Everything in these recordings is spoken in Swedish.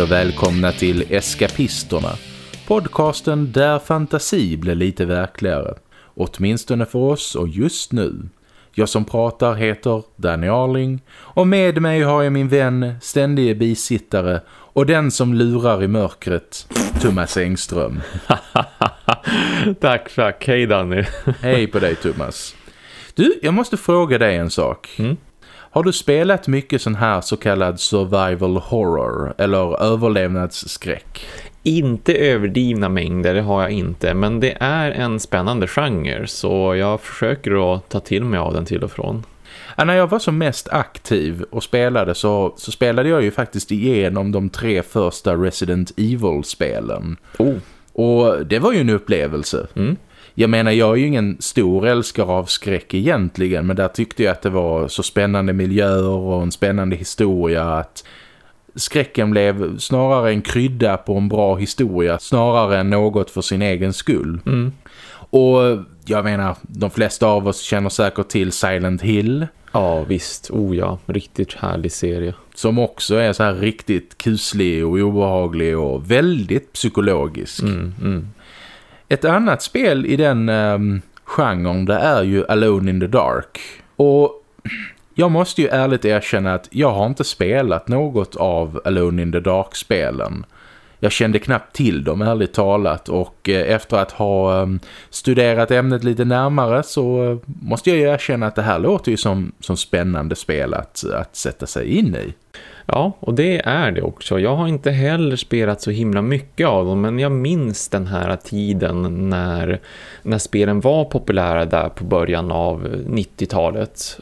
Hej och välkomna till Eskapisterna. Podcasten där fantasi blir lite verkligare. Åtminstone för oss och just nu. Jag som pratar heter Danny Arling och med mig har jag min vän, ständige bisittare och den som lurar i mörkret, Thomas Engström. tack, tack. Hej Danny. Hej på dig Thomas. Du, jag måste fråga dig en sak. Mm? Har du spelat mycket sån här så kallad survival horror eller överlevnadsskräck? Inte överdrivna mängder, det har jag inte. Men det är en spännande genre så jag försöker att ta till mig av den till och från. Ja, när jag var som mest aktiv och spelade så, så spelade jag ju faktiskt igenom de tre första Resident Evil-spelen. Oh. Och det var ju en upplevelse. Mm. Jag menar, jag är ju ingen stor älskare av skräck egentligen, men där tyckte jag att det var så spännande miljöer och en spännande historia att skräcken blev snarare en krydda på en bra historia, snarare än något för sin egen skull. Mm. Och jag menar, de flesta av oss känner säkert till Silent Hill. Ja, visst. Oh ja, riktigt härlig serie. Som också är så här riktigt kuslig och obehaglig och väldigt psykologisk. Mm, mm. Ett annat spel i den um, genren det är ju Alone in the Dark. Och jag måste ju ärligt erkänna att jag har inte spelat något av Alone in the Dark-spelen. Jag kände knappt till dem ärligt talat och eh, efter att ha ehm, studerat ämnet lite närmare så eh, måste jag ju erkänna att det här låter ju som, som spännande spel att, att sätta sig in i. Ja, och det är det också. Jag har inte heller spelat så himla mycket av dem men jag minns den här tiden när, när spelen var populära där på början av 90-talet.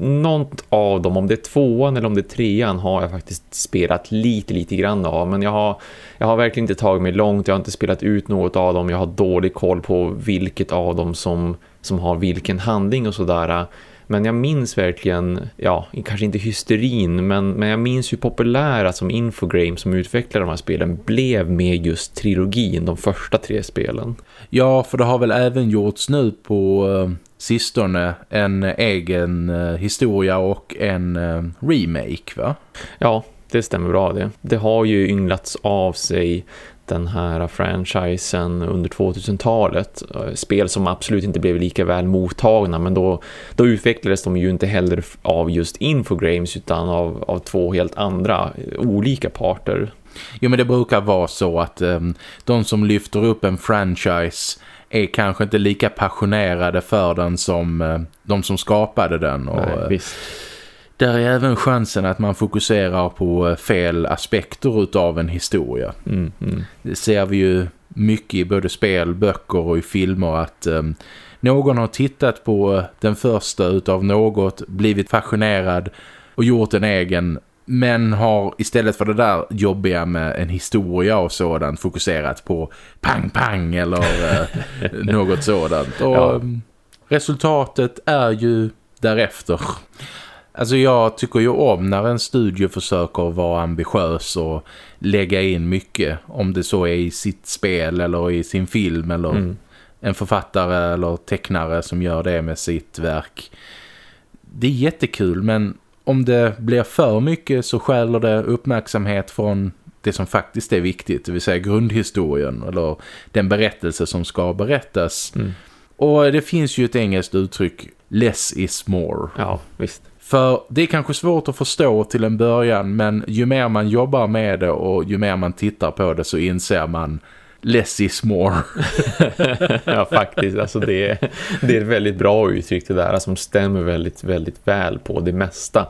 Något av dem, om det är tvåan eller om det är trean har jag faktiskt spelat lite, lite grann av. Men jag har, jag har verkligen inte tagit mig långt, jag har inte spelat ut något av dem. Jag har dålig koll på vilket av dem som, som har vilken handling och sådär. Men jag minns verkligen, ja, kanske inte hysterin, men, men jag minns hur populära som Infogrames som utvecklade de här spelen blev med just trilogin, de första tre spelen. Ja, för det har väl även gjorts nu på uh, sistone en egen uh, historia och en uh, remake, va? Ja, det stämmer bra det. Det har ju ynglats av sig den här franchisen under 2000-talet. Spel som absolut inte blev lika väl mottagna men då, då utvecklades de ju inte heller av just Infogrames utan av, av två helt andra olika parter. Jo men det brukar vara så att um, de som lyfter upp en franchise är kanske inte lika passionerade för den som uh, de som skapade den. Och, Nej, visst. Där är även chansen att man fokuserar på eh, fel aspekter av en historia. Mm, mm. Det ser vi ju mycket i både spel, böcker och i filmer att um, någon har tittat på den första utav något, blivit fascinerad och gjort en egen men har istället för det där jobbiga med en historia och sådant fokuserat på pang pang eller uh, något sådant. Och ja. resultatet är ju därefter. Alltså jag tycker ju om när en studio försöker vara ambitiös och lägga in mycket. Om det så är i sitt spel eller i sin film eller mm. en författare eller tecknare som gör det med sitt verk. Det är jättekul men om det blir för mycket så skäller det uppmärksamhet från det som faktiskt är viktigt. Det vill säga grundhistorien eller den berättelse som ska berättas. Mm. Och det finns ju ett engelskt uttryck, less is more. Ja, visst. För det är kanske svårt att förstå till en början men ju mer man jobbar med det och ju mer man tittar på det så inser man less is more. ja, faktiskt. Alltså det, är, det är ett väldigt bra uttryck det där som stämmer väldigt, väldigt väl på det mesta.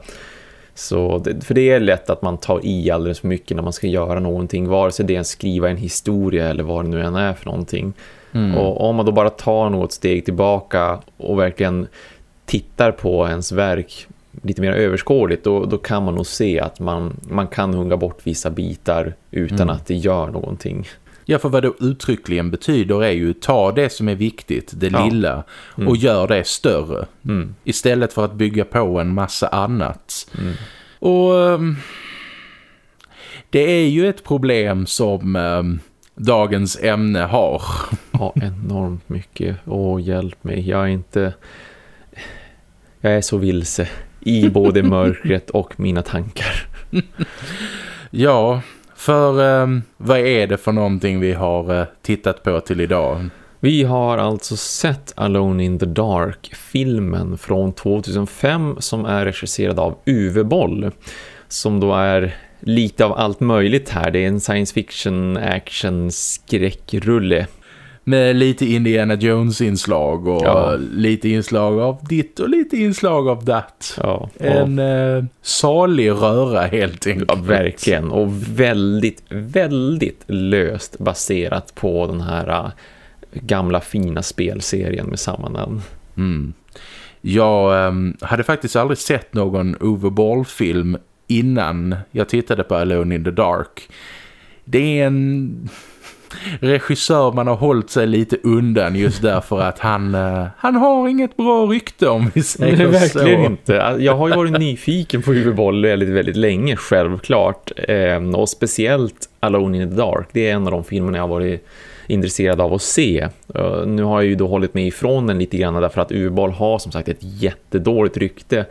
Så det, för det är lätt att man tar i alldeles för mycket när man ska göra någonting. Vare sig det är att skriva en historia eller vad det nu än är för någonting. Mm. Och om man då bara tar något steg tillbaka och verkligen tittar på ens verk lite mer överskådligt då, då kan man nog se att man, man kan hunga bort vissa bitar utan mm. att det gör någonting. Ja, för vad det uttryckligen betyder är ju ta det som är viktigt, det ja. lilla, mm. och gör det större. Mm. Istället för att bygga på en massa annat. Mm. Och um, det är ju ett problem som um, dagens ämne har. Ja, enormt mycket. Åh, hjälp mig. Jag är inte... Jag är så vilse i både mörkret och mina tankar. ja, För eh, vad är det för någonting vi har eh, tittat på till idag? Vi har alltså sett Alone in the Dark, filmen från 2005 som är regisserad av Uwe Boll. Som då är lite av allt möjligt här. Det är en science fiction action skräckrulle med lite Indiana Jones-inslag och ja. lite inslag av ditt och lite inslag av datt. Ja, en eh, salig röra helt enkelt. Ja, verkligen. Och väldigt, väldigt löst baserat på den här uh, gamla fina spelserien med samma namn. Mm. Jag um, hade faktiskt aldrig sett någon Uwe Boll-film innan jag tittade på Alone in the Dark. Det är en regissör man har hållit sig lite undan just därför att han, uh, han har inget bra rykte om vi säger Nej, verkligen så. inte. Jag har ju varit nyfiken på Uwe väldigt, väldigt länge självklart. Eh, och speciellt Alone in the Dark. Det är en av de filmerna jag har varit intresserad av att se. Uh, nu har jag ju då hållit mig ifrån den lite grann därför att Uwe har som sagt ett jättedåligt rykte.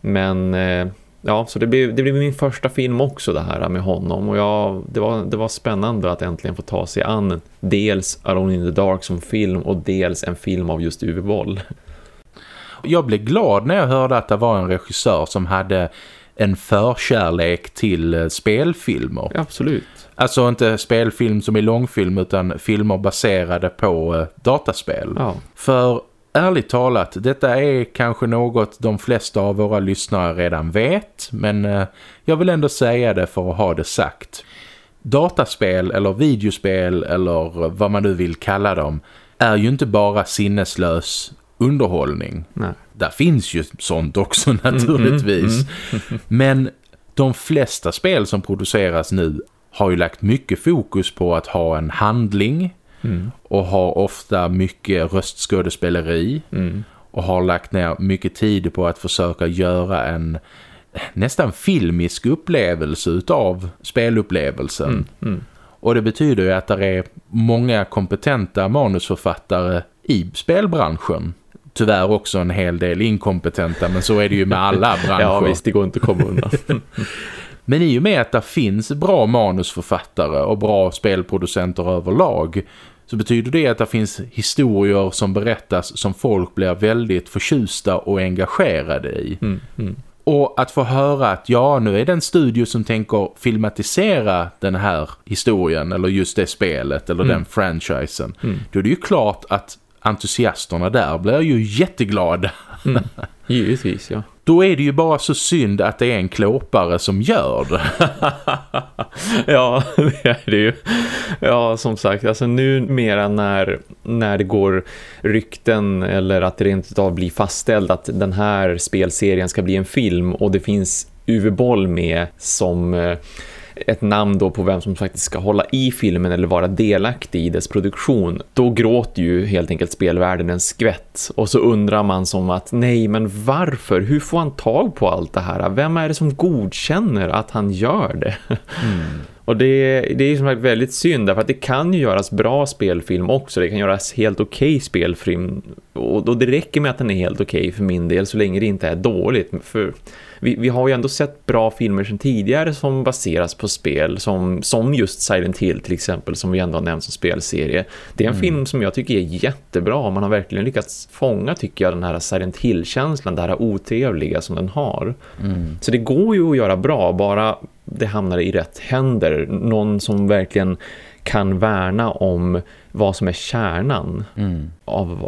Men uh, ja, så det blev, det blev min första film också det här med honom och jag, det, var, det var spännande att äntligen få ta sig an dels Alone in the Dark som film och dels en film av just Uwe Boll. Jag blev glad när jag hörde att det var en regissör som hade en förkärlek till eh, spelfilmer. Absolut. Alltså inte spelfilm som är långfilm utan filmer baserade på eh, dataspel. Ja. För ärligt talat, detta är kanske något de flesta av våra lyssnare redan vet, men eh, jag vill ändå säga det för att ha det sagt. Dataspel eller videospel eller vad man nu vill kalla dem är ju inte bara sinneslös underhållning. Nej. Där finns ju sånt också naturligtvis. Mm, mm, mm. Men de flesta spel som produceras nu har ju lagt mycket fokus på att ha en handling, Mm. Och har ofta mycket röstskådespeleri. Mm. Och har lagt ner mycket tid på att försöka göra en nästan filmisk upplevelse utav spelupplevelsen. Mm. mm. Och det betyder ju att det är många kompetenta manusförfattare i spelbranschen. Tyvärr också en hel del inkompetenta, men så är det ju med alla branscher. ja visst, det går inte att komma undan. men i och med att det finns bra manusförfattare och bra spelproducenter överlag så betyder det att det finns historier som berättas som folk blir väldigt förtjusta och engagerade i. Mm, mm. Och att få höra att ja, nu är det en studio som tänker filmatisera den här historien eller just det spelet eller mm. den franchisen. Mm. Då är det ju klart att entusiasterna där blir ju jätteglada. Mm. Givetvis, ja. Då är det ju bara så synd att det är en klåpare som gör det. ja, det är det ju. Ja, som sagt, alltså numera när, när det går rykten eller att det rent av blir fastställt att den här spelserien ska bli en film och det finns Uwe Boll med som eh, ett namn då på vem som faktiskt ska hålla i filmen eller vara delaktig i dess produktion, då gråter ju helt enkelt spelvärlden en skvätt. Och så undrar man som att, nej men varför? Hur får han tag på allt det här? Vem är det som godkänner att han gör det? Mm. Och det, det är som väldigt synd därför att det kan ju göras bra spelfilm också. Det kan göras helt okej okay spelfilm. Och, och det räcker med att den är helt okej okay för min del så länge det inte är dåligt. För vi, vi har ju ändå sett bra filmer sedan tidigare som baseras på spel som, som just Silent Hill till exempel som vi ändå har nämnt som spelserie. Det är en mm. film som jag tycker är jättebra. Man har verkligen lyckats fånga tycker jag den här Silent Hill-känslan, det här otrevliga som den har. Mm. Så det går ju att göra bra bara det hamnar i rätt händer. Någon som verkligen kan värna om vad som är kärnan mm. av,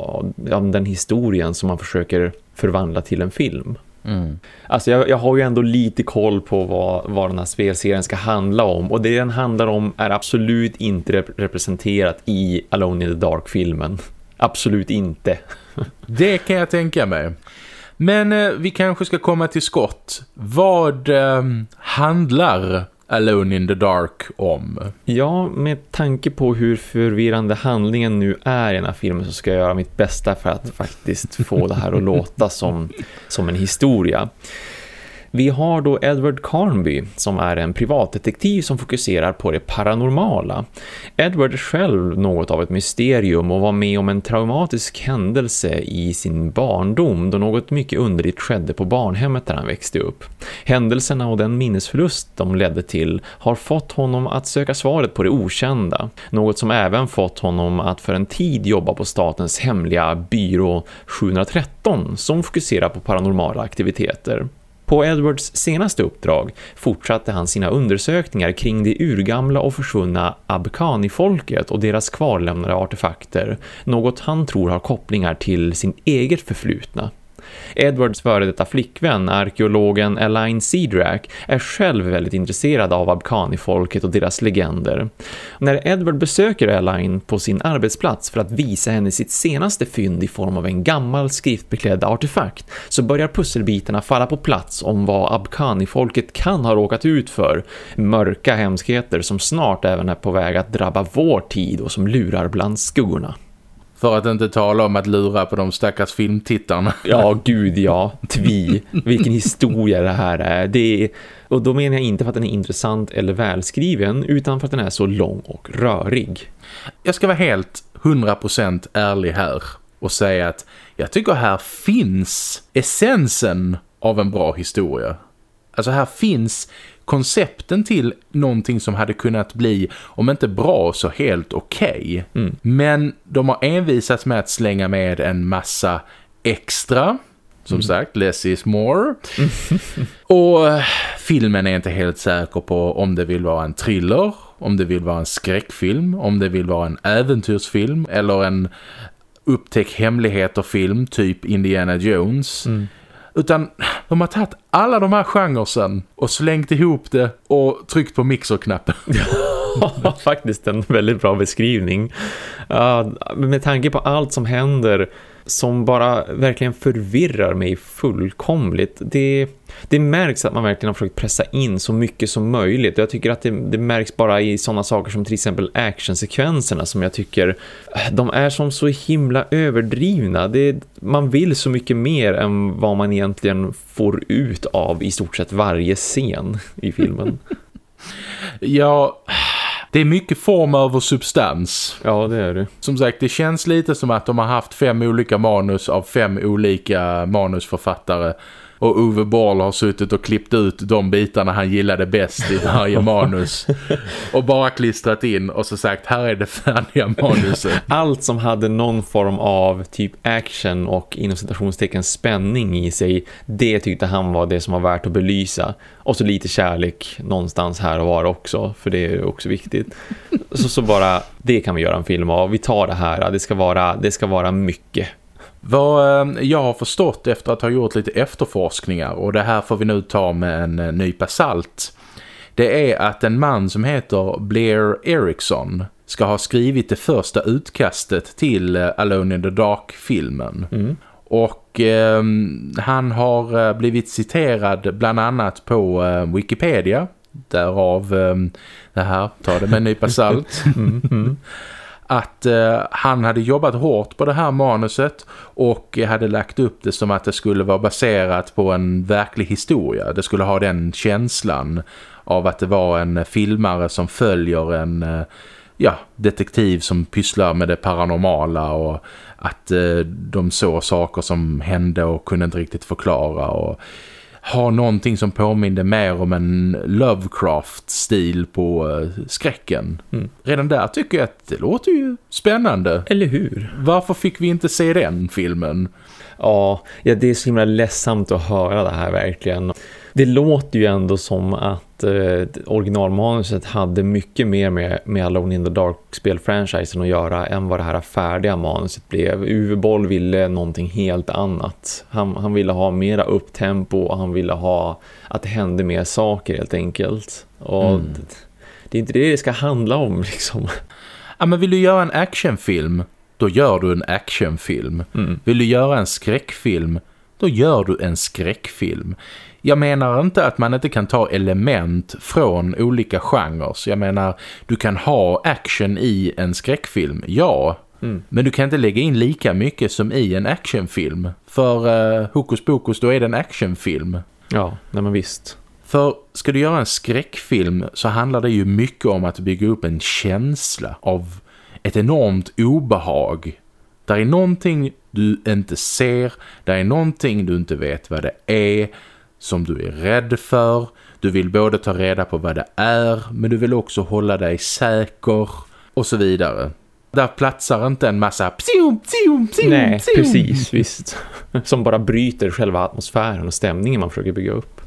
av den historien som man försöker förvandla till en film. Mm. Alltså jag, jag, har ju ändå lite koll på vad, vad den här spelserien ska handla om och det den handlar om är absolut inte rep representerat i Alone in the Dark-filmen. Absolut inte. det kan jag tänka mig. Men eh, vi kanske ska komma till skott. Vad eh, handlar Alone in the Dark om? Ja, med tanke på hur förvirrande handlingen nu är i den här filmen så ska jag göra mitt bästa för att faktiskt få det här att låta som, som en historia. Vi har då Edward Carnby som är en privatdetektiv som fokuserar på det paranormala. Edward är själv något av ett mysterium och var med om en traumatisk händelse i sin barndom då något mycket underligt skedde på barnhemmet där han växte upp. Händelserna och den minnesförlust de ledde till har fått honom att söka svaret på det okända. Något som även fått honom att för en tid jobba på statens hemliga byrå 713 som fokuserar på paranormala aktiviteter. På Edwards senaste uppdrag fortsatte han sina undersökningar kring det urgamla och försvunna Abkhani-folket och deras kvarlämnade artefakter, något han tror har kopplingar till sin eget förflutna. Edwards före detta flickvän, arkeologen Elaine Cedrak, är själv väldigt intresserad av Abkhani-folket och deras legender. När Edward besöker Elaine på sin arbetsplats för att visa henne sitt senaste fynd i form av en gammal skriftbeklädd artefakt så börjar pusselbitarna falla på plats om vad Abkhani-folket kan ha råkat ut för. Mörka hemskheter som snart även är på väg att drabba vår tid och som lurar bland skuggorna. För att inte tala om att lura på de stackars filmtittarna. Ja, gud ja. Tvi. Vilken historia det här är. Det är. Och då menar jag inte för att den är intressant eller välskriven utan för att den är så lång och rörig. Jag ska vara helt 100% ärlig här och säga att jag tycker här finns essensen av en bra historia. Alltså här finns koncepten till någonting som hade kunnat bli, om inte bra så helt okej. Okay. Mm. Men de har envisats med att slänga med en massa extra. Som mm. sagt, less is more. och eh, filmen är inte helt säker på om det vill vara en thriller, om det vill vara en skräckfilm, om det vill vara en äventyrsfilm eller en upptäck hemligheter-film typ Indiana Jones. Mm. Utan de har tagit alla de här genresen och slängt ihop det och tryckt på mixerknappen. Faktiskt en väldigt bra beskrivning. Uh, med tanke på allt som händer som bara verkligen förvirrar mig fullkomligt. Det, det märks att man verkligen har försökt pressa in så mycket som möjligt. Jag tycker att det, det märks bara i sådana saker som till exempel actionsekvenserna som jag tycker de är som så himla överdrivna. Det, man vill så mycket mer än vad man egentligen får ut av i stort sett varje scen i filmen. ja det är mycket form över substans. Ja, det är det. Som sagt, det känns lite som att de har haft fem olika manus av fem olika manusförfattare och Uwe Boll har suttit och klippt ut de bitarna han gillade bäst i varje manus. Och bara klistrat in och så sagt, här är det färdiga manuset. Allt som hade någon form av typ action och inom citationstecken spänning i sig, det tyckte han var det som var värt att belysa. Och så lite kärlek någonstans här och var också, för det är också viktigt. Så, så bara, det kan vi göra en film av. Vi tar det här, det ska vara, det ska vara mycket vad eh, jag har förstått efter att ha gjort lite efterforskningar och det här får vi nu ta med en eh, nypa salt. Det är att en man som heter Blair Erickson ska ha skrivit det första utkastet till eh, Alone in the Dark-filmen. Mm. Och eh, han har blivit citerad bland annat på eh, Wikipedia. Därav eh, det här, ta det med en nypa salt. Mm, mm att eh, han hade jobbat hårt på det här manuset och hade lagt upp det som att det skulle vara baserat på en verklig historia. Det skulle ha den känslan av att det var en filmare som följer en eh, ja, detektiv som pysslar med det paranormala och att eh, de såg saker som hände och kunde inte riktigt förklara och ha någonting som påminner mer om en Lovecraft-stil på uh, skräcken. Mm. Redan där tycker jag att det låter ju spännande. Eller hur? Varför fick vi inte se den filmen? Ja, ja det är så himla ledsamt att höra det här verkligen. Det låter ju ändå som att eh, originalmanuset hade mycket mer med, med Alone in the Dark-spelfranchisen att göra än vad det här färdiga manuset blev. Uwe Boll ville någonting helt annat. Han, han ville ha mera upptempo och han ville ha att det hände mer saker helt enkelt. Och mm. det, det är inte det det ska handla om liksom. Ja, men vill du göra en actionfilm, då gör du en actionfilm. Mm. Vill du göra en skräckfilm, då gör du en skräckfilm. Jag menar inte att man inte kan ta element från olika genrer. Jag menar, du kan ha action i en skräckfilm, ja. Mm. Men du kan inte lägga in lika mycket som i en actionfilm. För uh, hokus pokus, då är det en actionfilm. Ja, nej men visst. För ska du göra en skräckfilm så handlar det ju mycket om att bygga upp en känsla av ett enormt obehag. Där är någonting du inte ser, där är någonting du inte vet vad det är, som du är rädd för. Du vill både ta reda på vad det är, men du vill också hålla dig säker och så vidare. Där platsar inte en massa psium, psium, psium, Nej, psium. precis, visst. Som bara bryter själva atmosfären och stämningen man försöker bygga upp.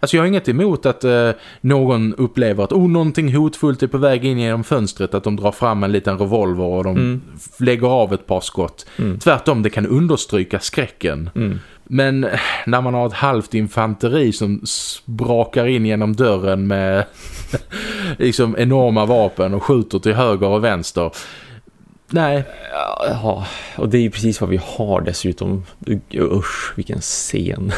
Alltså jag har inget emot att eh, någon upplever att oh, någonting hotfullt är på väg in genom fönstret. Att de drar fram en liten revolver och de Mm. lägger av ett par skott. Mm. Tvärtom, det kan understryka skräcken. Mm. Men när man har ett halvt infanteri som sprakar in genom dörren med liksom enorma vapen och skjuter till höger och vänster. Nej, Ja, och det är ju precis vad vi har dessutom. Usch, vilken scen.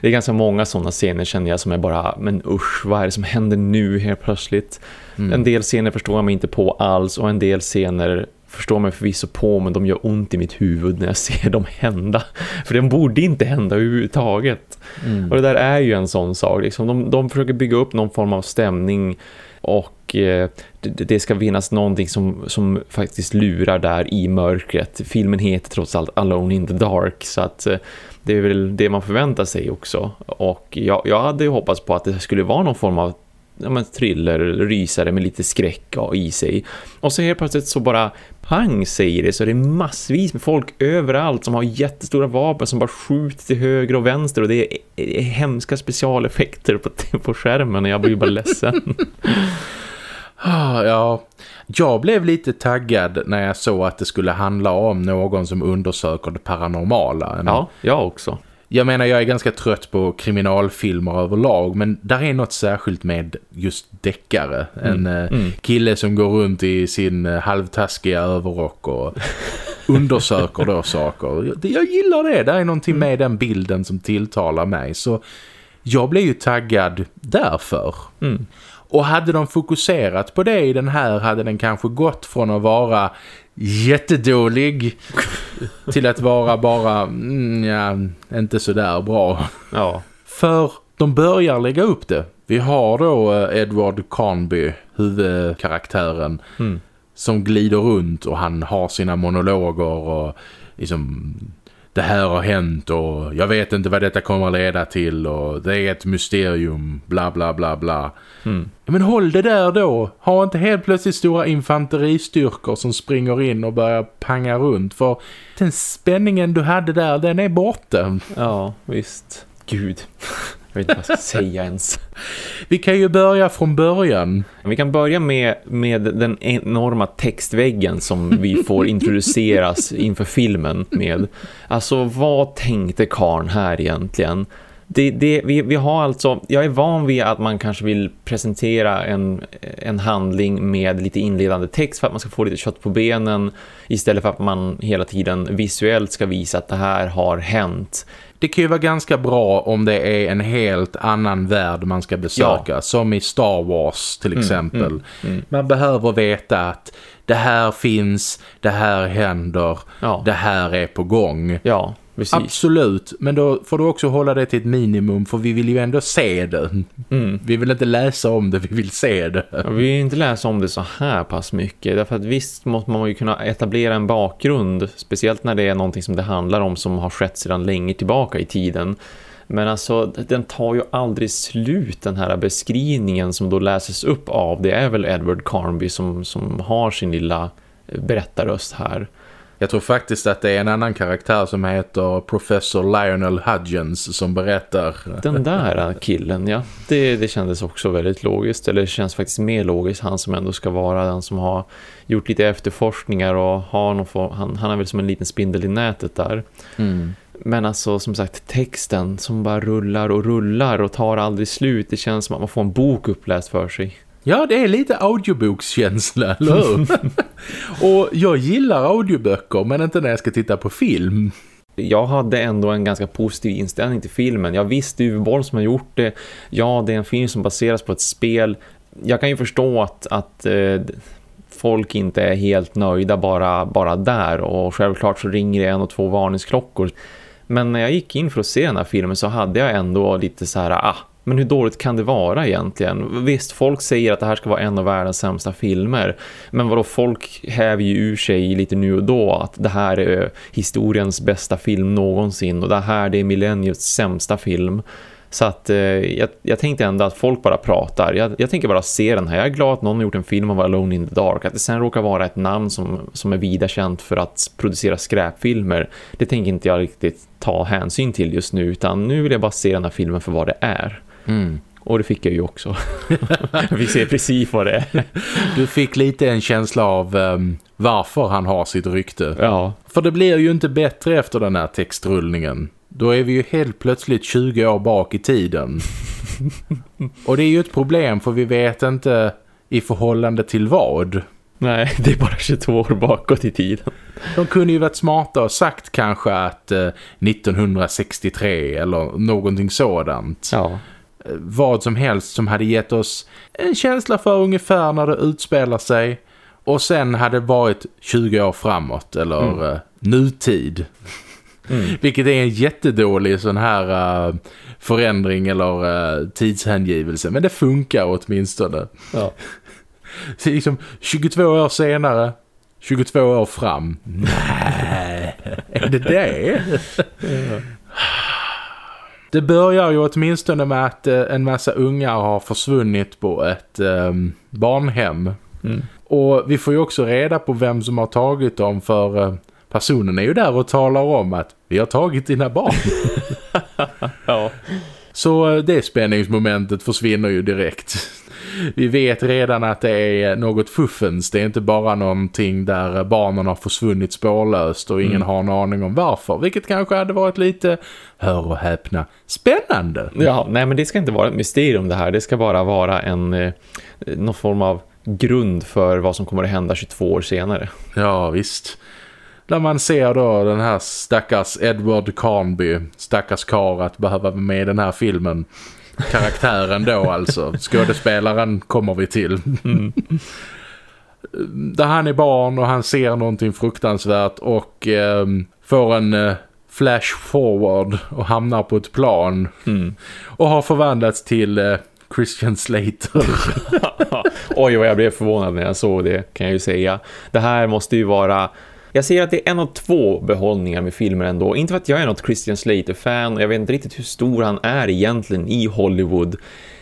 Det är ganska många sådana scener känner jag som är bara, men usch, vad är det som händer nu helt plötsligt? Mm. En del scener förstår jag mig inte på alls och en del scener förstår mig förvisso på men de gör ont i mitt huvud när jag ser dem hända. För de borde inte hända överhuvudtaget. Mm. Och det där är ju en sån sak. Liksom, de, de försöker bygga upp någon form av stämning och eh, det, det ska finnas någonting som, som faktiskt lurar där i mörkret. Filmen heter trots allt Alone in the Dark så att eh, det är väl det man förväntar sig också. Och jag, jag hade ju hoppats på att det skulle vara någon form av ja, men thriller, rysare med lite skräck i sig. Och så helt plötsligt så bara pang säger det så är det massvis med folk överallt som har jättestora vapen som bara skjuter till höger och vänster och det är, är hemska specialeffekter på, på skärmen och jag blir bara ledsen. Ah, ja, jag blev lite taggad när jag såg att det skulle handla om någon som undersöker det paranormala. En- ja, jag också. Jag menar, jag är ganska trött på kriminalfilmer överlag, men där är något särskilt med just deckare. En eh, Mm. kille som går runt i sin eh, halvtaskiga överrock och undersöker då saker. Jag, jag gillar det, där är någonting med den bilden som tilltalar mig. Så jag blev ju taggad därför. Mm. Och hade de fokuserat på det i den här hade den kanske gått från att vara jättedålig till att vara bara mm, ja, inte så där bra. Ja, För de börjar lägga upp det. Vi har då eh, Edward Carnby, huvudkaraktären, mm. som glider runt och han har sina monologer och liksom det här har hänt och jag vet inte vad detta kommer att leda till och det är ett mysterium, bla bla bla bla. Mm. Ja, men håll det där då. Ha inte helt plötsligt stora infanteristyrkor som springer in och börjar panga runt. För den spänningen du hade där, den är borta. ja visst. Gud, jag vet inte vad jag ska säga ens. Vi kan ju börja från början. Vi kan börja med, med den enorma textväggen som vi får introduceras inför filmen med. Alltså, vad tänkte Karn här egentligen? Det, det, vi, vi har alltså, jag är van vid att man kanske vill presentera en, en handling med lite inledande text för att man ska få lite kött på benen istället för att man hela tiden visuellt ska visa att det här har hänt. Det kan ju vara ganska bra om det är en helt annan värld man ska besöka. Som i Star Wars till exempel. mm, mm. Man behöver veta att det här finns, det här händer, Ja, det här är på gång. ja precis. Absolut, men då får du också hålla det till ett minimum för vi vill ju ändå se det. Mm. Vi vill inte läsa om det, vi vill se det. Ja, vi vill inte läsa om det så här pass mycket därför att visst måste man ju kunna etablera en bakgrund speciellt när det är någonting som det handlar om som har skett sedan länge tillbaka i tiden men alltså den tar ju aldrig slut den här beskrivningen som då läses upp av det är väl Edward Carnby som, som har sin lilla berättarröst här Jag tror faktiskt att det är en annan karaktär som heter Professor Lionel Hudgens som berättar. Den där killen, ja. Det, det kändes också väldigt logiskt. Eller det känns faktiskt mer logiskt. Han som ändå ska vara den som har gjort lite efterforskningar och har någon form, han, han är väl som en liten spindel i nätet där. Mm. Men alltså som sagt texten som bara rullar och rullar och tar aldrig slut. Det känns som att man får en bok uppläst för sig. Ja, det är lite audiobokskänsla, eller hur? Och jag gillar audioböcker, men inte när jag ska titta på film. Jag hade ändå en ganska positiv inställning till filmen. Jag visste ju Boll som har gjort det. Ja, det är en film som baseras på ett spel. Jag kan ju förstå att, att eh, folk inte är helt nöjda bara, bara där. Och självklart så ringer det en och två varningsklockor. Men när jag gick in för att se den här filmen så hade jag ändå lite så här, ah, men hur dåligt kan det vara egentligen? Visst, folk säger att det här ska vara en av världens sämsta filmer. Men vadå, folk häver ju ur sig lite nu och då att det här är historiens bästa film någonsin. Och det här det är millenniets sämsta film. Så att eh, jag, jag, tänkte ändå att folk bara pratar. Jag, jag, tänker bara se den här. Jag är glad att någon har gjort en film om Alone in the Dark. Att det sen råkar vara ett namn som, som är vida känt för att producera skräpfilmer. Det tänker inte jag riktigt ta hänsyn till just nu. Utan nu vill jag bara se den här filmen för vad det är. Mm. Och det fick jag ju också. Vi ser precis vad det är. Du fick lite en känsla av um, varför han har sitt rykte. Ja. För det blir ju inte bättre efter den här textrullningen. Då är vi ju helt plötsligt 20 år bak i tiden. Och det är ju ett problem för vi vet inte i förhållande till vad. Nej, det är bara 22 år bakåt i tiden. De kunde ju varit smarta och sagt kanske att eh, 1963 eller någonting sådant. Ja. Vad som helst som hade gett oss en känsla för ungefär när det utspelar sig. Och sen hade det varit 20 år framåt eller mm. eh, nutid. Mm. Vilket är en jättedålig sån här uh, förändring eller uh, tidshängivelse. Men det funkar åtminstone. Ja. Så liksom 22 år senare, 22 år fram. Nej, är det det? ja. Det börjar ju åtminstone med att uh, en massa ungar har försvunnit på ett um, barnhem. Mm. Och vi får ju också reda på vem som har tagit dem för personen är ju där och talar om att vi har tagit dina barn. ja. Så det spänningsmomentet försvinner ju direkt. Vi vet redan att det är något fuffens. Det är inte bara någonting där barnen har försvunnit spårlöst och ingen mm. har en aning om varför. Vilket kanske hade varit lite, hör och häpna, spännande. Ja, nej men det ska inte vara ett mysterium det här. Det ska bara vara en eh, någon form av grund för vad som kommer att hända 22 år senare. Ja, visst. Där man ser då den här stackars Edward Carnby, stackars kar att behöva vara med i den här filmen. Karaktären då alltså, skådespelaren kommer vi till. Mm. Där han är barn och han ser någonting fruktansvärt och eh, får en eh, flash forward och hamnar på ett plan. Mm. Och har förvandlats till eh, Christian Slater. Oj vad jag blev förvånad när jag såg det kan jag ju säga. Det här måste ju vara jag ser att det är en av två behållningar med filmer ändå. Inte för att jag är något Christian Slater-fan och jag vet inte riktigt hur stor han är egentligen i Hollywood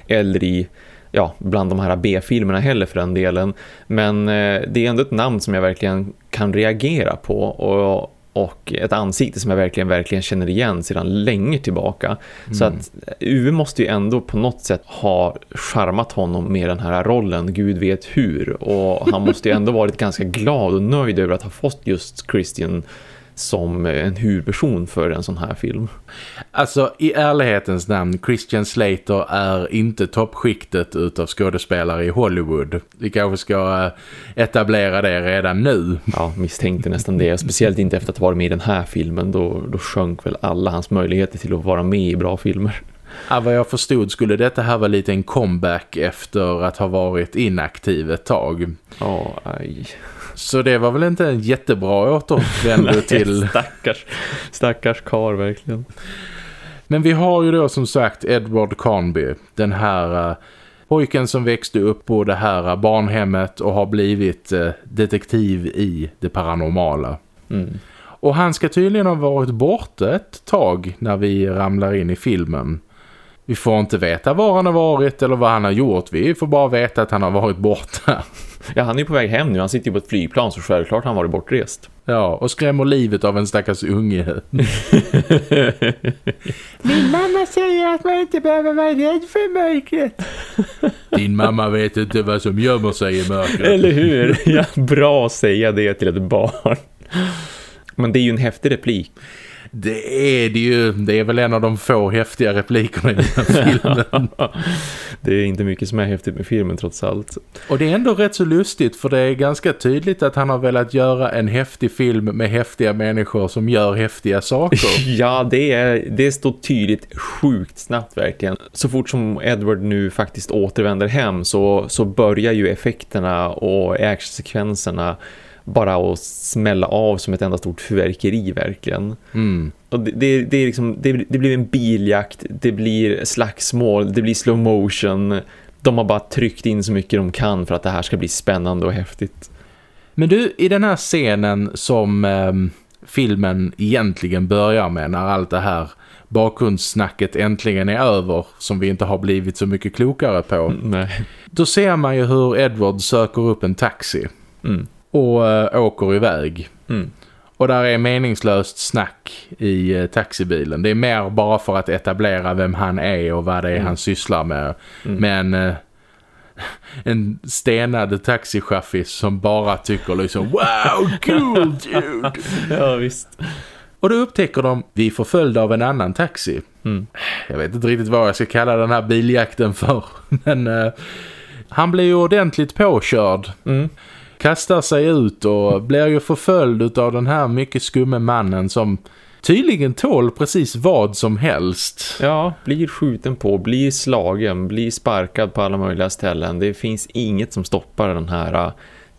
eller i ja, bland de här B-filmerna heller för den delen. Men eh, det är ändå ett namn som jag verkligen kan reagera på och och ett ansikte som jag verkligen verkligen känner igen sedan länge tillbaka. Mm. Så att Uwe måste ju ändå på något sätt ha charmat honom med den här rollen, Gud vet hur. Och han måste ju ändå varit ganska glad och nöjd över att ha fått just Christian som en huvudperson för en sån här film. Alltså i ärlighetens namn, Christian Slater är inte toppskiktet utav skådespelare i Hollywood. Vi kanske ska eh, etablera det redan nu. Ja, misstänkte nästan det. Speciellt inte efter att ha varit med i den här filmen. Då, då sjönk väl alla hans möjligheter till att vara med i bra filmer. Ja, vad jag förstod skulle detta här vara lite en comeback efter att ha varit inaktiv ett tag. Ja, aj. Så det var väl inte en jättebra återvändo till... Stackars, stackars kar verkligen. Men vi har ju då som sagt Edward Carnby, den här uh, pojken som växte upp på det här uh, barnhemmet och har blivit uh, detektiv i det paranormala. Mm. Och han ska tydligen ha varit borta ett tag när vi ramlar in i filmen. Vi får inte veta var han har varit eller vad han har gjort. Vi får bara veta att han har varit borta. Ja, han är ju på väg hem nu. Han sitter ju på ett flygplan så självklart han varit bortrest. Ja, och skrämmer livet av en stackars unge. Min mamma säger att man inte behöver vara rädd för mörkret. Din mamma vet inte vad som gömmer sig i mörkret. Eller hur? Ja, bra att säga det till ett barn. Men det är ju en häftig replik. Det är det ju. Det är väl en av de få häftiga replikerna i den här filmen. det är inte mycket som är häftigt med filmen trots allt. Och det är ändå rätt så lustigt för det är ganska tydligt att han har velat göra en häftig film med häftiga människor som gör häftiga saker. ja, det, är, det står tydligt sjukt snabbt verkligen. Så fort som Edward nu faktiskt återvänder hem så, så börjar ju effekterna och actionsekvenserna bara att smälla av som ett enda stort fyrverkeri verkligen. Mm. Och det, det, det, är liksom, det, det blir en biljakt, det blir slagsmål, det blir slow motion. De har bara tryckt in så mycket de kan för att det här ska bli spännande och häftigt. Men du, i den här scenen som eh, filmen egentligen börjar med när allt det här bakgrundssnacket äntligen är över som vi inte har blivit så mycket klokare på. Mm, nej. Då ser man ju hur Edward söker upp en taxi Mm. Och äh, åker iväg. Mm. Och där är meningslöst snack i eh, taxibilen. Det är mer bara för att etablera vem han är och vad det är Mm. han sysslar med. Mm. Men eh, en stenad taxichaffis som bara tycker liksom Wow, cool dude! Ja, visst. Och då upptäcker de, vi är förföljda av en annan taxi. Mm. Jag vet inte riktigt vad jag ska kalla den här biljakten för. Men eh, han blir ju ordentligt påkörd. Mm. Kastar sig ut och blir ju förföljd av den här mycket skumme mannen som tydligen tål precis vad som helst. Ja, blir skjuten på, blir slagen, blir sparkad på alla möjliga ställen. Det finns inget som stoppar den här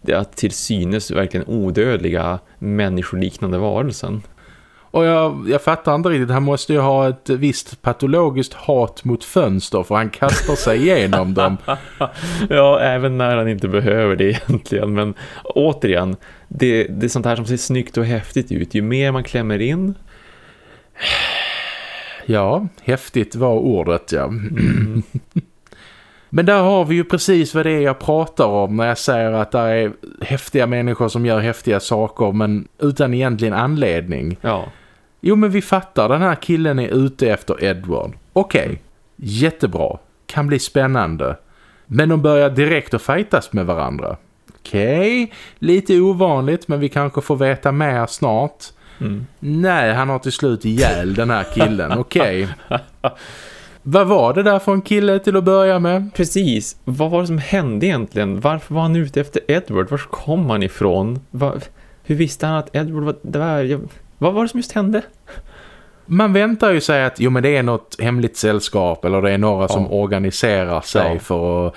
eh, till synes verkligen odödliga människoliknande varelsen. Och jag, jag fattar inte riktigt, han måste ju ha ett visst patologiskt hat mot fönster för han kastar sig igenom dem. Ja, även när han inte behöver det egentligen. Men återigen, det, det är sånt här som ser snyggt och häftigt ut. Ju mer man klämmer in, Ja, häftigt var ordet, ja. Men där har vi ju precis vad det är jag pratar om när jag säger att det är häftiga människor som gör häftiga saker men utan egentligen anledning. ja, Jo men vi fattar, den här killen är ute efter Edward. Okej, jättebra. Kan bli spännande. Men de börjar direkt att fightas med varandra. Okej, lite ovanligt men vi kanske får veta mer snart. mm. Nej, han har till slut ihjäl den här killen. Okej. Vad var det där för en kille till att börja med? precis. Vad var det som hände egentligen? Varför var han ute efter Edward? Var kom han ifrån? Va, hur visste han att Edward var där? Vad var det som just hände? Man väntar ju sig att jo men det är något hemligt sällskap eller det är några som Ja. organiserar sig Ja. för att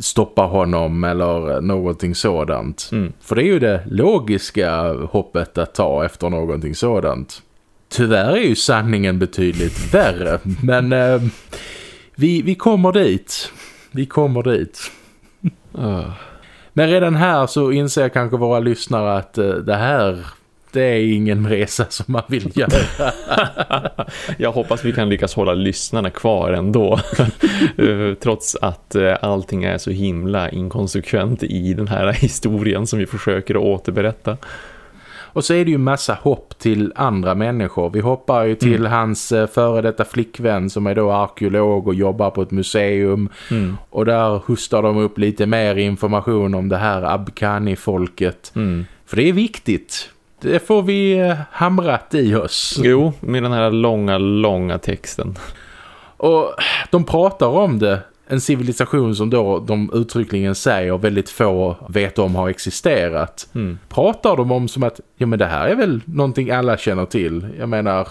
stoppa honom eller någonting sådant. Mm. För det är ju det logiska hoppet att ta efter någonting sådant. Tyvärr är ju sanningen betydligt värre, men eh, vi, vi kommer dit. Vi kommer dit. Men redan här så inser kanske våra lyssnare att eh, det här, det är ingen resa som man vill göra. Jag hoppas vi kan lyckas hålla lyssnarna kvar ändå. Eh, trots att eh, allting är så himla inkonsekvent i den här historien som vi försöker att återberätta. Och så är det ju massa hopp till andra människor. Vi hoppar ju till hans eh, före detta flickvän som är då arkeolog och jobbar på ett museum. Mm. Och där hustar de upp lite mer information om det här Abkhani-folket. Mm. För det är viktigt. Det får vi eh, hamrat i oss. Jo, med den här långa, långa texten. Och de pratar om det. En civilisation som då de uttryckligen säger väldigt få vet om har existerat. Mm. pratar de om som att ja men det här är väl någonting alla känner till. Jag menar,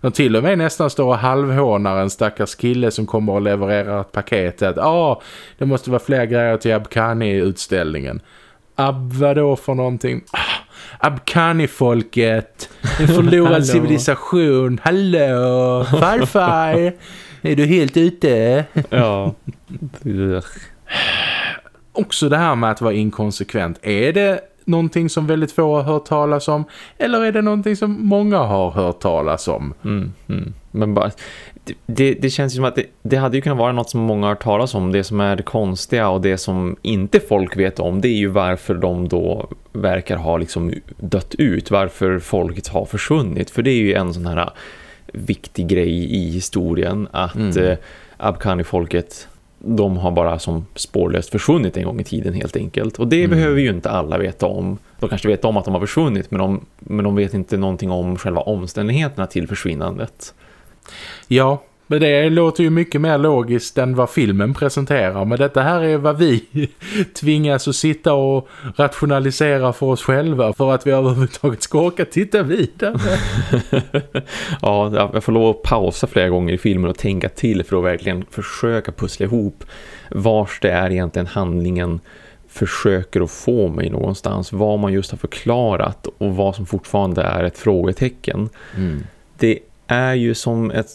de till och med nästan står och halvhånar en stackars kille som kommer och levererar ett paket. Att ah, det måste vara fler grejer till Abkhani-utställningen. Ab vad då för någonting? Ah, Abkhani-folket, en förlorad civilisation. Hallå, farfar, är du helt ute? Ja. också det här med att vara inkonsekvent. Är det någonting som väldigt få har hört talas om? Eller är det någonting som många har hört talas om? Mm, mm. Men bara, det- det, känns ju som att det, det hade ju kunnat vara något som många har hört talas om. Det som är det konstiga och det som inte folk vet om det är ju varför de då verkar ha liksom dött ut. Varför folket har försvunnit. För det är ju en sån här viktig grej i historien att Mm. eh, Abkhani-folket de har bara som spårlöst försvunnit en gång i tiden helt enkelt. Och det Mm. behöver ju inte alla veta om. De kanske vet om att de har försvunnit men de, men de vet inte någonting om själva omständigheterna till försvinnandet. Ja, men det låter ju mycket mer logiskt än vad filmen presenterar. Men detta här är vad vi tvingas att sitta och rationalisera för oss själva för att vi överhuvudtaget ska orka titta vidare. ja, jag får lov att pausa flera gånger i filmen och tänka till för att verkligen försöka pussla ihop vars det är egentligen handlingen försöker att få mig någonstans. Vad man just har förklarat och vad som fortfarande är ett frågetecken. Mm. Det är ju som ett...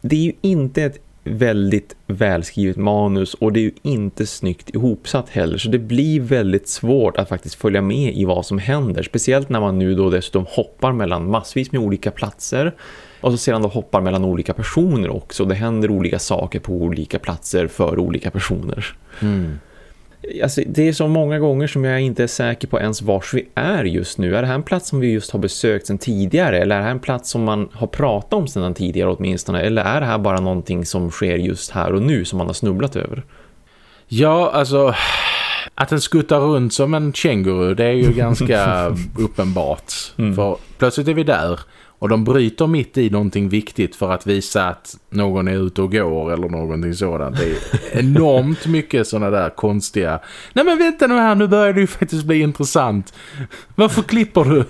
Det är ju inte ett väldigt välskrivet manus och det är ju inte snyggt ihopsatt heller så det blir väldigt svårt att faktiskt följa med i vad som händer. Speciellt när man nu då dessutom hoppar mellan massvis med olika platser och så sedan då hoppar mellan olika personer också. Det händer olika saker på olika platser för olika personer. Mm. Alltså, det är så många gånger som jag inte är säker på ens vars vi är just nu. Är det här en plats som vi just har besökt sedan tidigare? Eller är det här en plats som man har pratat om sedan tidigare åtminstone? Eller är det här bara någonting som sker just här och nu som man har snubblat över? Ja, alltså... Att den skuttar runt som en känguru, det är ju ganska uppenbart. Mm. För plötsligt är vi där. Och de bryter mitt i någonting viktigt för att visa att någon är ute och går eller någonting sådant. Det är enormt mycket sådana där konstiga... Nej men vänta nu här, nu börjar det ju faktiskt bli intressant. Varför klipper du?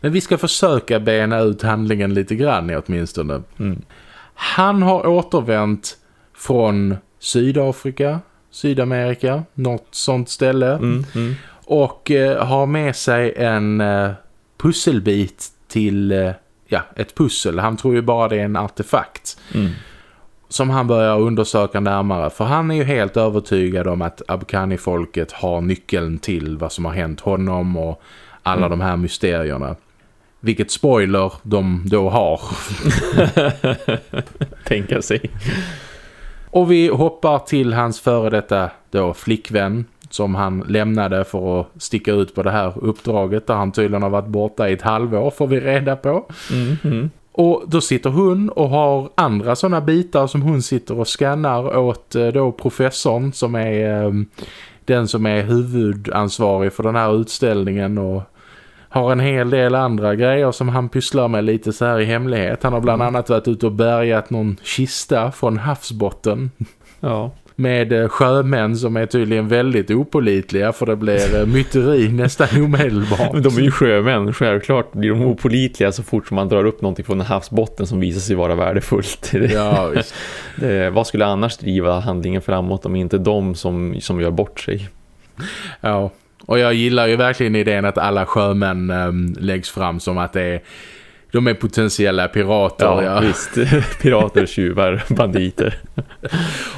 men vi ska försöka bena ut handlingen lite grann åtminstone. Mm. Han har återvänt från Sydafrika, Sydamerika, något sånt ställe. Mm, mm och eh, har med sig en eh, pusselbit till eh, ja, ett pussel. Han tror ju bara det är en artefakt. Mm. Som han börjar undersöka närmare. För han är ju helt övertygad om att Abkhani-folket har nyckeln till vad som har hänt honom och alla mm. de här mysterierna. Vilket spoiler de då har. Tänka sig. Och vi hoppar till hans före detta då flickvän som han lämnade för att sticka ut på det här uppdraget där han tydligen har varit borta i ett halvår får vi reda på. Mm, mm. Och då sitter hon och har andra sådana bitar som hon sitter och skannar åt eh, då professorn som är eh, den som är huvudansvarig för den här utställningen och har en hel del andra grejer som han pysslar med lite så här i hemlighet. Han har bland mm. annat varit ute och bärgat någon kista från havsbotten. Ja med eh, sjömän som är tydligen väldigt opolitliga för det blir eh, myteri nästan omedelbart. Men de är ju sjömän, självklart blir de opolitliga så fort som man drar upp någonting från en havsbotten som visar sig vara värdefullt. Ja. Det, vad skulle annars driva handlingen framåt om inte de som, som gör bort sig? Ja, och jag gillar ju verkligen idén att alla sjömän äm, läggs fram som att det är de är potentiella pirater. Ja, ja. visst. Pirater, tjuvar, banditer.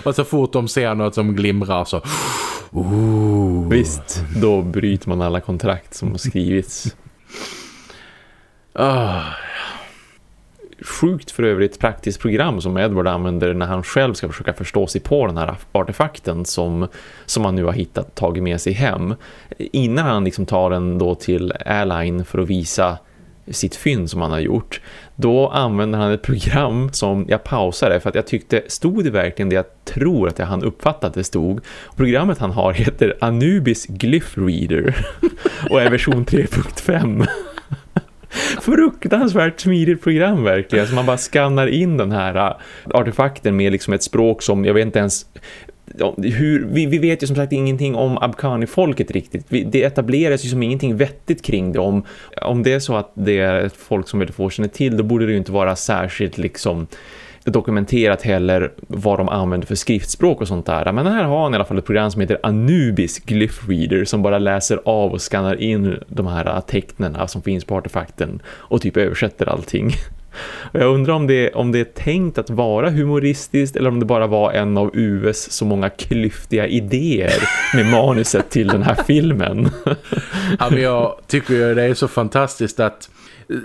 och så fort de ser något som glimrar så... Ooh. Visst, då bryter man alla kontrakt som har skrivits. Oh. Sjukt för övrigt praktiskt program som Edward använder när han själv ska försöka förstå sig på den här artefakten som, som han nu har hittat tagit med sig hem. Innan han liksom tar den då till Airline för att visa sitt fynd som han har gjort då använder han ett program som jag pausade för att jag tyckte stod det verkligen det jag tror att jag han uppfattat det stod. Programmet han har heter Anubis Glyph Reader och är version 3.5 fruktansvärt smidigt program verkligen. Så man bara skannar in den här äh, artefakten med liksom ett språk som jag vet inte ens hur, vi, vi, vet ju som sagt ingenting om Abkhani-folket riktigt. Vi, det etableras ju som ingenting vettigt kring det. Om, om det är så att det är ett folk som väldigt få känner till, då borde det ju inte vara särskilt liksom dokumenterat heller vad de använder för skriftspråk och sånt där. Men här har han i alla fall ett program som heter Anubis Glyph Reader som bara läser av och skannar in de här tecknen som finns på artefakten och typ översätter allting. Jag undrar om det, om det är tänkt att vara humoristiskt eller om det bara var en av US så många klyftiga idéer med manuset till den här filmen. Ja, men jag tycker ju det är så fantastiskt att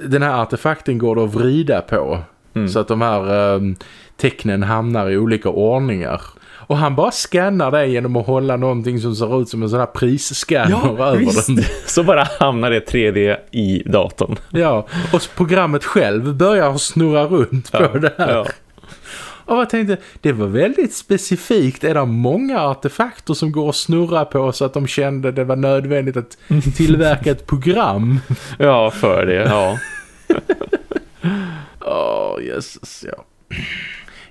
den här artefakten går att vrida på. Mm. Så att de här um, tecknen hamnar i olika ordningar. Och han bara scannar det genom att hålla någonting som ser ut som en sån här prisscanner ja, över visst. den. Så bara hamnar det 3D i datorn. Ja, och programmet själv börjar snurra runt ja, på det här. Ja. Och jag tänkte, det var väldigt specifikt. Är det många artefakter som går att snurra på så att de kände det var nödvändigt att tillverka ett program? Ja, för det, ja. Åh, oh, Jesus, ja.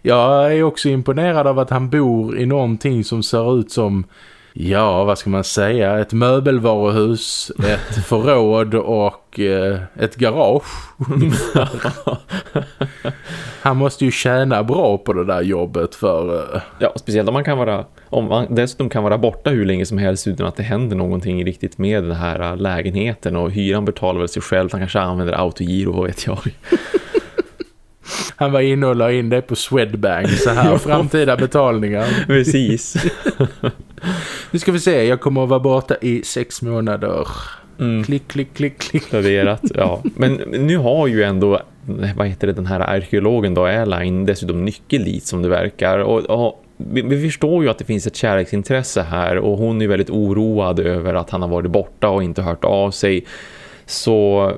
Jag är också imponerad av att han bor i någonting som ser ut som Ja, vad ska man säga? Ett möbelvaruhus, ett förråd och eh, ett garage. Han måste ju tjäna bra på det där jobbet för... Uh... Ja, speciellt om man kan vara... Om man dessutom kan vara borta hur länge som helst utan att det händer någonting riktigt med den här lägenheten och hyran betalar väl sig själv. Han kanske använder autogiro, vet jag. Han var inne och la in det på Swedbank så här, framtida betalningar. Precis. nu ska vi se, jag kommer att vara borta i sex månader. Mm. Klick, klick, klick, klick. Serverat, ja. Men nu har ju ändå, vad heter det, den här arkeologen då, Airline, dessutom nyckel dit som det verkar. Och, och vi, vi, förstår ju att det finns ett kärleksintresse här och hon är väldigt oroad över att han har varit borta och inte hört av sig. Så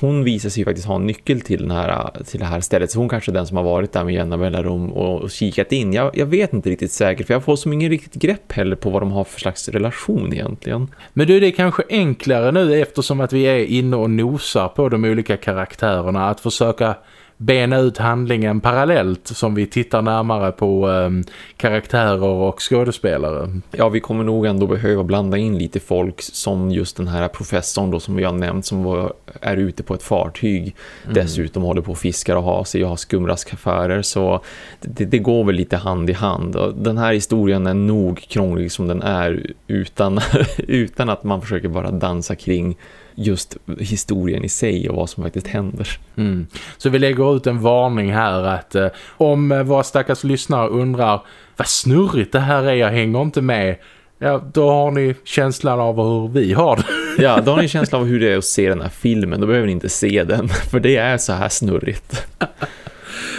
hon visar sig ju faktiskt ha en nyckel till, den här, till det här stället. Så hon kanske är den som har varit där med jämna mellanrum och, och kikat in. Jag, jag, vet inte riktigt säkert för jag får som ingen riktigt grepp heller på vad de har för slags relation egentligen. Men du, det är kanske enklare nu eftersom att vi är inne och nosar på de olika karaktärerna att försöka bena ut handlingen parallellt som vi tittar närmare på um, karaktärer och skådespelare. Ja, vi kommer nog ändå behöva blanda in lite folk som just den här professorn då som vi har nämnt som var, är ute på ett fartyg. Mm. Dessutom håller på och fiskar och har sig och har skumraskaffärer så det, det, går väl lite hand i hand. Den här historien är nog krånglig som den är utan, utan att man försöker bara dansa kring just historien i sig och vad som faktiskt händer. Mm. Så vi lägger ut en varning här att eh, om eh, våra stackars lyssnare undrar vad snurrigt det här är, jag hänger inte med. Ja, då har ni känslan av hur vi har det. Ja, då har ni känslan av hur det är att se den här filmen. Då behöver ni inte se den, för det är så här snurrigt.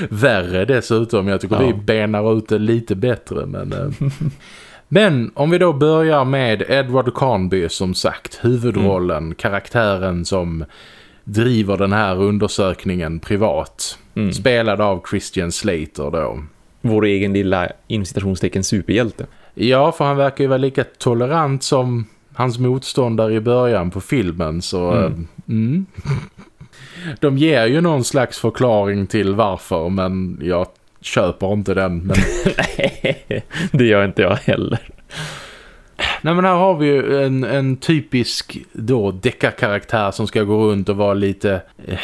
Värre dessutom, jag tycker ja. vi benar ut det lite bättre, men... Eh, Men om vi då börjar med Edward Carnby som sagt, huvudrollen, mm. karaktären som driver den här undersökningen privat. Mm. Spelad av Christian Slater då. Vår egen lilla incitationstecken superhjälte. Ja, för han verkar ju vara lika tolerant som hans motståndare i början på filmen. Så, mm. Eh, mm. De ger ju någon slags förklaring till varför, men jag köper inte den. Men... Nej, det gör inte jag heller. Nej men här har vi ju en, en typisk då deckarkaraktär som ska gå runt och vara lite eh,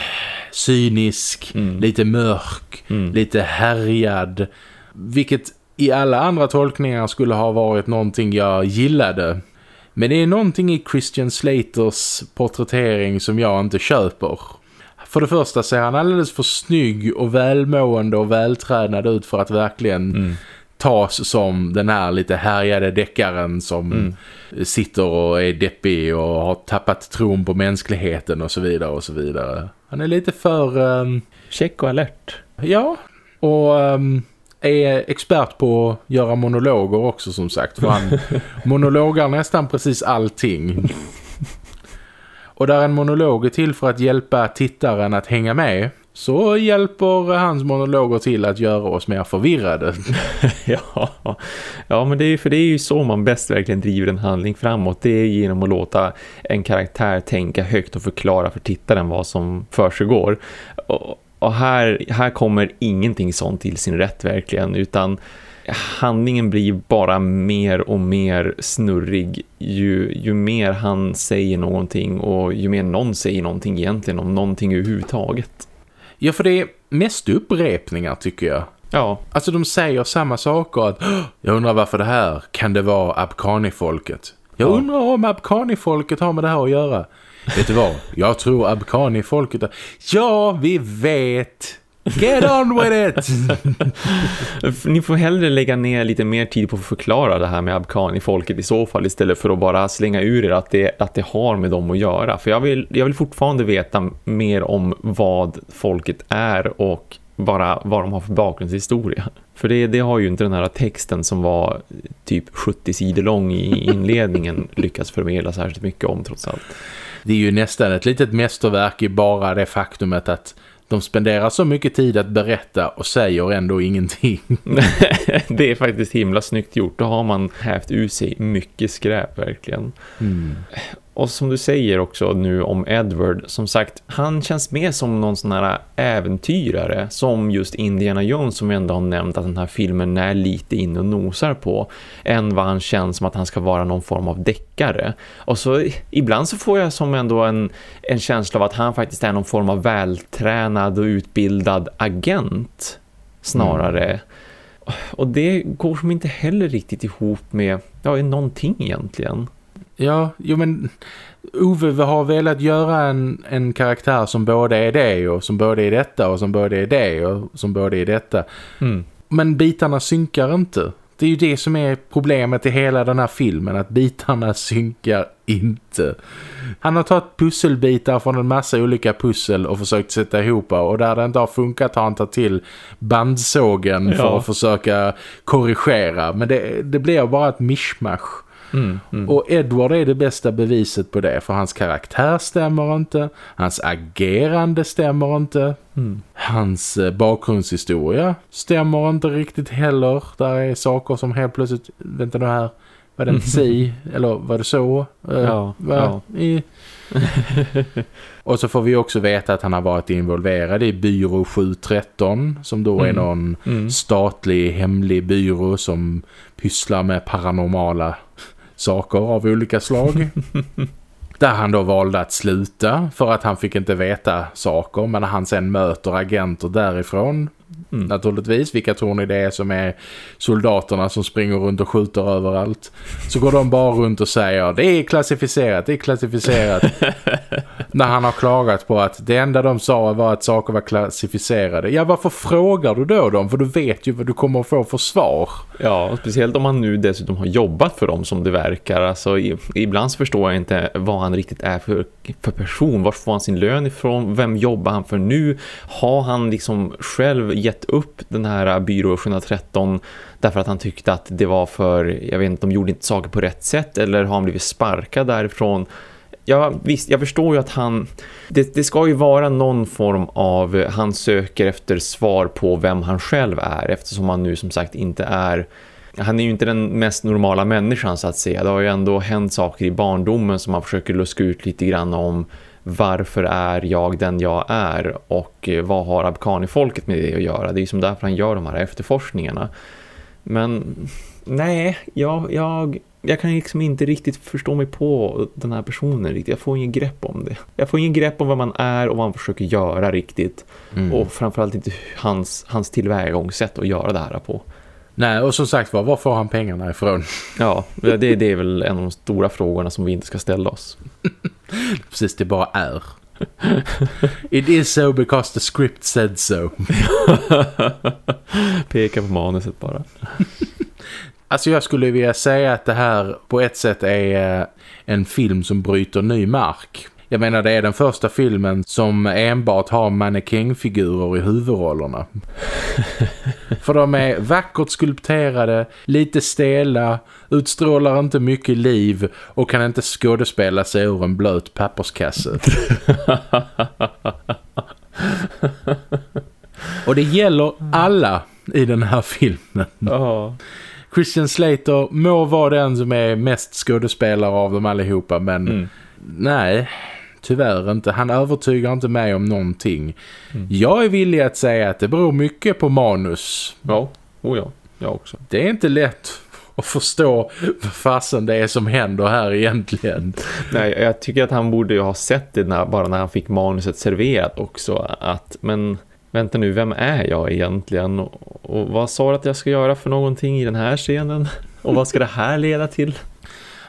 cynisk, mm. lite mörk, mm. lite härjad. Vilket i alla andra tolkningar skulle ha varit någonting jag gillade. Men det är någonting i Christian Slaters porträttering som jag inte köper. För det första ser han alldeles för snygg och välmående och vältränad ut för att verkligen mm. tas som den här lite härjade deckaren som mm. sitter och är deppig och har tappat tron på mänskligheten och så vidare och så vidare. Han är lite för... Um... Check och alert. Ja, och... Um är expert på att göra monologer också som sagt. För han monologar nästan precis allting. Och där en monolog är till för att hjälpa tittaren att hänga med så hjälper hans monologer till att göra oss mer förvirrade. ja. ja, men det är, för det är ju så man bäst verkligen driver en handling framåt. Det är genom att låta en karaktär tänka högt och förklara för tittaren vad som försiggår. Och, och här, här kommer ingenting sånt till sin rätt verkligen utan handlingen blir bara mer och mer snurrig ju, ju mer han säger någonting och ju mer någon säger någonting egentligen om någonting överhuvudtaget. Ja, för det är mest upprepningar tycker jag. Ja. Alltså de säger samma saker att jag undrar varför det här kan det vara Abkhani-folket. Jag ja. undrar om Abkhani-folket har med det här att göra. Vet du vad? Jag tror Abkhani-folket... Ja, vi vet... Get on with it! Ni får hellre lägga ner lite mer tid på att förklara det här med Abkhani folket i så fall istället för att bara slänga ur er att det, att det har med dem att göra. För jag vill, jag vill fortfarande veta mer om vad folket är och bara vad de har för bakgrundshistoria. För det, det har ju inte den här texten som var typ 70 sidor lång i inledningen lyckats förmedla särskilt mycket om trots allt. Det är ju nästan ett litet mästerverk i bara det faktumet att de spenderar så mycket tid att berätta och säger ändå ingenting. det är faktiskt himla snyggt gjort. Då har man hävt ur sig mycket skräp verkligen. Mm. Och som du säger också nu om Edward, som sagt, han känns mer som någon sån här äventyrare som just Indiana Jones som vi ändå har nämnt att den här filmen är lite in och nosar på än vad han känns som att han ska vara någon form av deckare. Och så ibland så får jag som ändå en, en känsla av att han faktiskt är någon form av vältränad och utbildad agent snarare. Mm. Och det går som inte heller riktigt ihop med ja, någonting egentligen. Ja, jo men Ove har velat göra en, en karaktär som både är det och som både är detta och som både är det och som både är detta. Mm. Men bitarna synkar inte. Det är ju det som är problemet i hela den här filmen, att bitarna synkar inte. Han har tagit pusselbitar från en massa olika pussel och försökt sätta ihop och där det inte har funkat har han tagit till bandsågen ja. för att försöka korrigera. Men det, det blir bara ett mischmasch. Mm, mm. Och Edward är det bästa beviset på det för hans karaktär stämmer inte, hans agerande stämmer inte, mm. hans eh, bakgrundshistoria stämmer inte riktigt heller. Där är saker som helt plötsligt, vänta nu här, var det inte si eller var det så? Uh, ja, va? ja. Och så får vi också veta att han har varit involverad i byrå 713 som då mm. är någon mm. statlig hemlig byrå som pysslar med paranormala saker av olika slag. Där han då valde att sluta för att han fick inte veta saker. Men när han sen möter agenter därifrån Mm. Naturligtvis, vilka tror ni det är som är soldaterna som springer runt och skjuter överallt? Så går de bara runt och säger det är klassificerat, det är klassificerat. När han har klagat på att det enda de sa var att saker var klassificerade. Ja, varför frågar du då dem? För du vet ju vad du kommer att få för svar. Ja, speciellt om han nu dessutom har jobbat för dem som det verkar. Alltså, ibland så förstår jag inte vad han riktigt är för, för person. Var får han sin lön ifrån? Vem jobbar han för nu? Har han liksom själv gett gett upp den här byrå 713 därför att han tyckte att det var för, jag vet inte, de gjorde inte saker på rätt sätt eller har han blivit sparkad därifrån? Ja, visst, jag förstår ju att han... Det, det, ska ju vara någon form av... Han söker efter svar på vem han själv är eftersom han nu som sagt inte är... Han är ju inte den mest normala människan så att säga. Det har ju ändå hänt saker i barndomen som man försöker luska ut lite grann om varför är jag den jag är och eh, vad har Abkhani-folket med det att göra? Det är som därför han gör de här efterforskningarna. Men nej, jag, jag, jag kan liksom inte riktigt förstå mig på den här personen riktigt. Jag får ingen grepp om det. Jag får ingen grepp om vad man är och vad man försöker göra riktigt. Mm. Och framförallt inte hans, hans tillvägagångssätt att göra det här på. Nej, och som sagt, var, var får han pengarna ifrån? Ja, det, det är väl en av de stora frågorna som vi inte ska ställa oss. Precis, det bara är. It is so because the script said so. Peka på manuset bara. alltså jag skulle vilja säga att det här på ett sätt är eh, en film som bryter ny mark. Jag menar det är den första filmen som enbart har mannekingfigurer i huvudrollerna. För de är vackert skulpterade, lite stela, utstrålar inte mycket liv och kan inte skådespela sig ur en blöt papperskasse. och det gäller alla i den här filmen. Oh. Christian Slater må vara den som är mest skådespelare av dem allihopa men mm. nej tyvärr inte. Han övertygar inte mig om någonting. Mm. Jag är villig att säga att det beror mycket på manus. Ja, oh ja. Jag också. Det är inte lätt att förstå vad fasen det är som händer här egentligen. Nej, jag tycker att han borde ju ha sett det när, bara när han fick manuset serverat också. Att, men vänta nu, vem är jag egentligen? Och, och vad sa du att jag ska göra för någonting i den här scenen? Och vad ska det här leda till?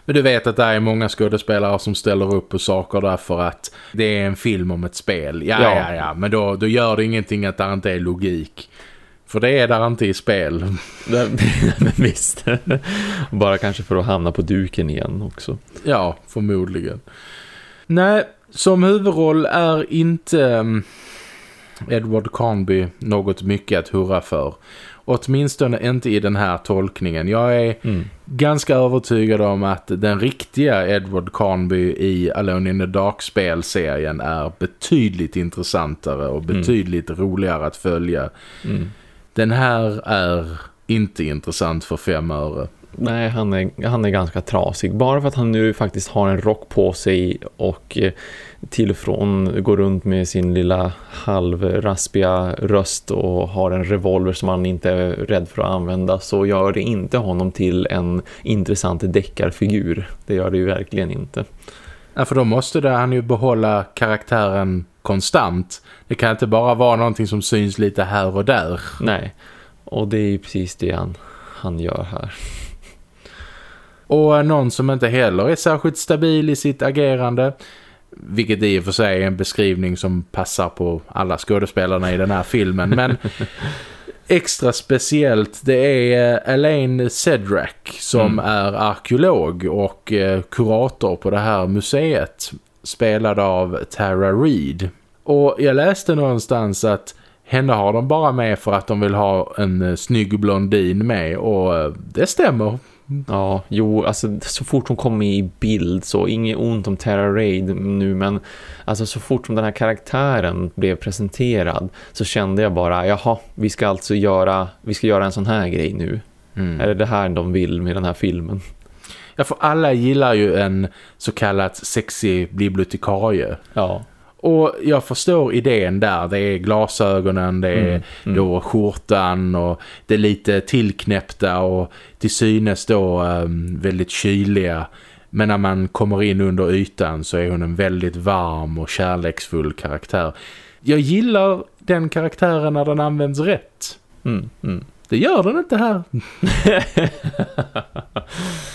Men du vet att det är många skådespelare som ställer upp på saker därför att det är en film om ett spel. Ja, ja, ja. ja. Men då, då gör det ingenting att det inte är logik. För det är där inte i spel. Visst. Bara kanske för att hamna på duken igen också. Ja, förmodligen. Nej, som huvudroll är inte um, Edward Carnby något mycket att hurra för. Åtminstone inte i den här tolkningen. Jag är mm. ganska övertygad om att den riktiga Edward Carnby i Alone in the Dark-spelserien är betydligt intressantare och mm. betydligt mm. roligare att följa. Mm. Den här är inte intressant för fem öre. Nej, han är, han är ganska trasig. Bara för att han nu faktiskt har en rock på sig och eh, till och från går runt med sin lilla halvraspiga röst och har en revolver som han inte är rädd för att använda så gör det inte honom till en intressant deckarfigur. Det gör det ju verkligen inte. Ja, för då måste det, han ju behålla karaktären konstant. Det kan inte bara vara någonting som syns lite här och där. Nej, och det är ju precis det han, han gör här. Och någon som inte heller är särskilt stabil i sitt agerande vilket i och för sig är en beskrivning som passar på alla skådespelarna i den här filmen. Men extra speciellt det är Elaine Cedrak som mm. är arkeolog och eh, kurator på det här museet. Spelad av Tara Reid. Och jag läste någonstans att henne har de bara med för att de vill ha en eh, snygg blondin med och eh, det stämmer. Ja, jo, alltså så fort hon kom i bild så inget ont om Terra Raid nu men alltså så fort som den här karaktären blev presenterad så kände jag bara, jaha, vi ska alltså göra, vi ska göra en sån här grej nu. Mm. Är det det här de vill med den här filmen? Ja, för alla gillar ju en så kallad sexy bibliotekarie. Ja. Och jag förstår idén där. Det är glasögonen, det är mm, mm. då skjortan och det är lite tillknäppta och till synes då um, väldigt kyliga. Men när man kommer in under ytan så är hon en väldigt varm och kärleksfull karaktär. Jag gillar den karaktären när den används rätt. Mm, mm. det gör den inte här.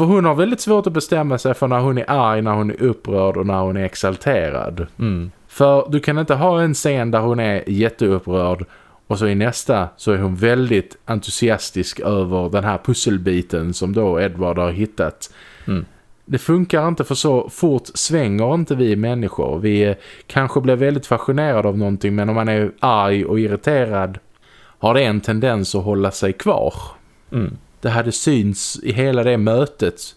För hon har väldigt svårt att bestämma sig för när hon är arg, när hon är upprörd och när hon är exalterad. Mm. För du kan inte ha en scen där hon är jätteupprörd och så i nästa så är hon väldigt entusiastisk över den här pusselbiten som då Edward har hittat. Mm. Det funkar inte för så fort svänger inte vi människor. Vi kanske blir väldigt fascinerade av någonting men om man är arg och irriterad har det en tendens att hålla sig kvar. Mm det hade syns i hela det mötet